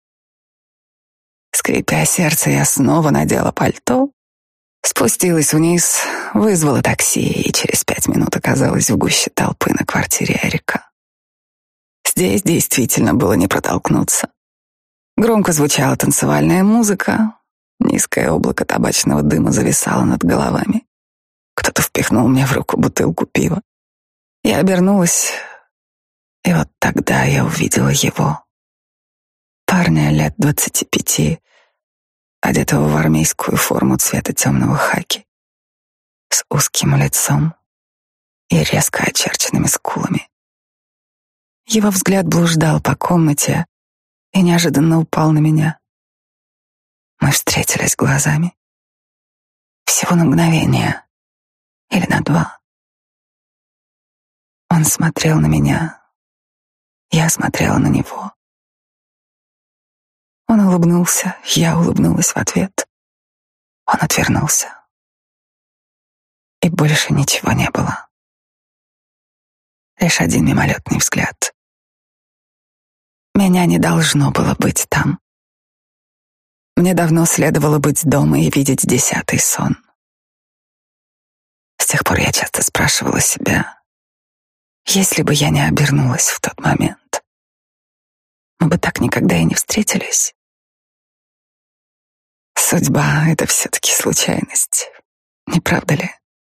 Скрипя сердце, я снова надела пальто Спустилась вниз, вызвала такси и через пять минут оказалась в гуще толпы на квартире Эрика. Здесь действительно было не протолкнуться. Громко звучала танцевальная музыка, низкое облако табачного дыма зависало над головами. Кто-то впихнул мне в руку бутылку пива. Я обернулась, и вот тогда я увидела его. Парня лет двадцати пяти, одетого в армейскую форму цвета темного хаки, с узким лицом и резко очерченными скулами. Его взгляд блуждал по комнате и неожиданно упал на меня. Мы встретились глазами. Всего на мгновение или на два. Он смотрел на меня, я смотрела на него. Он улыбнулся, я улыбнулась в ответ. Он отвернулся. И больше ничего не было. Лишь один мимолетный взгляд. Меня не должно было быть там. Мне давно следовало быть дома и видеть десятый сон. С тех пор я часто спрашивала себя, если бы я не обернулась в тот момент, мы бы так никогда и не встретились. Судьба — это все-таки случайность, не правда ли?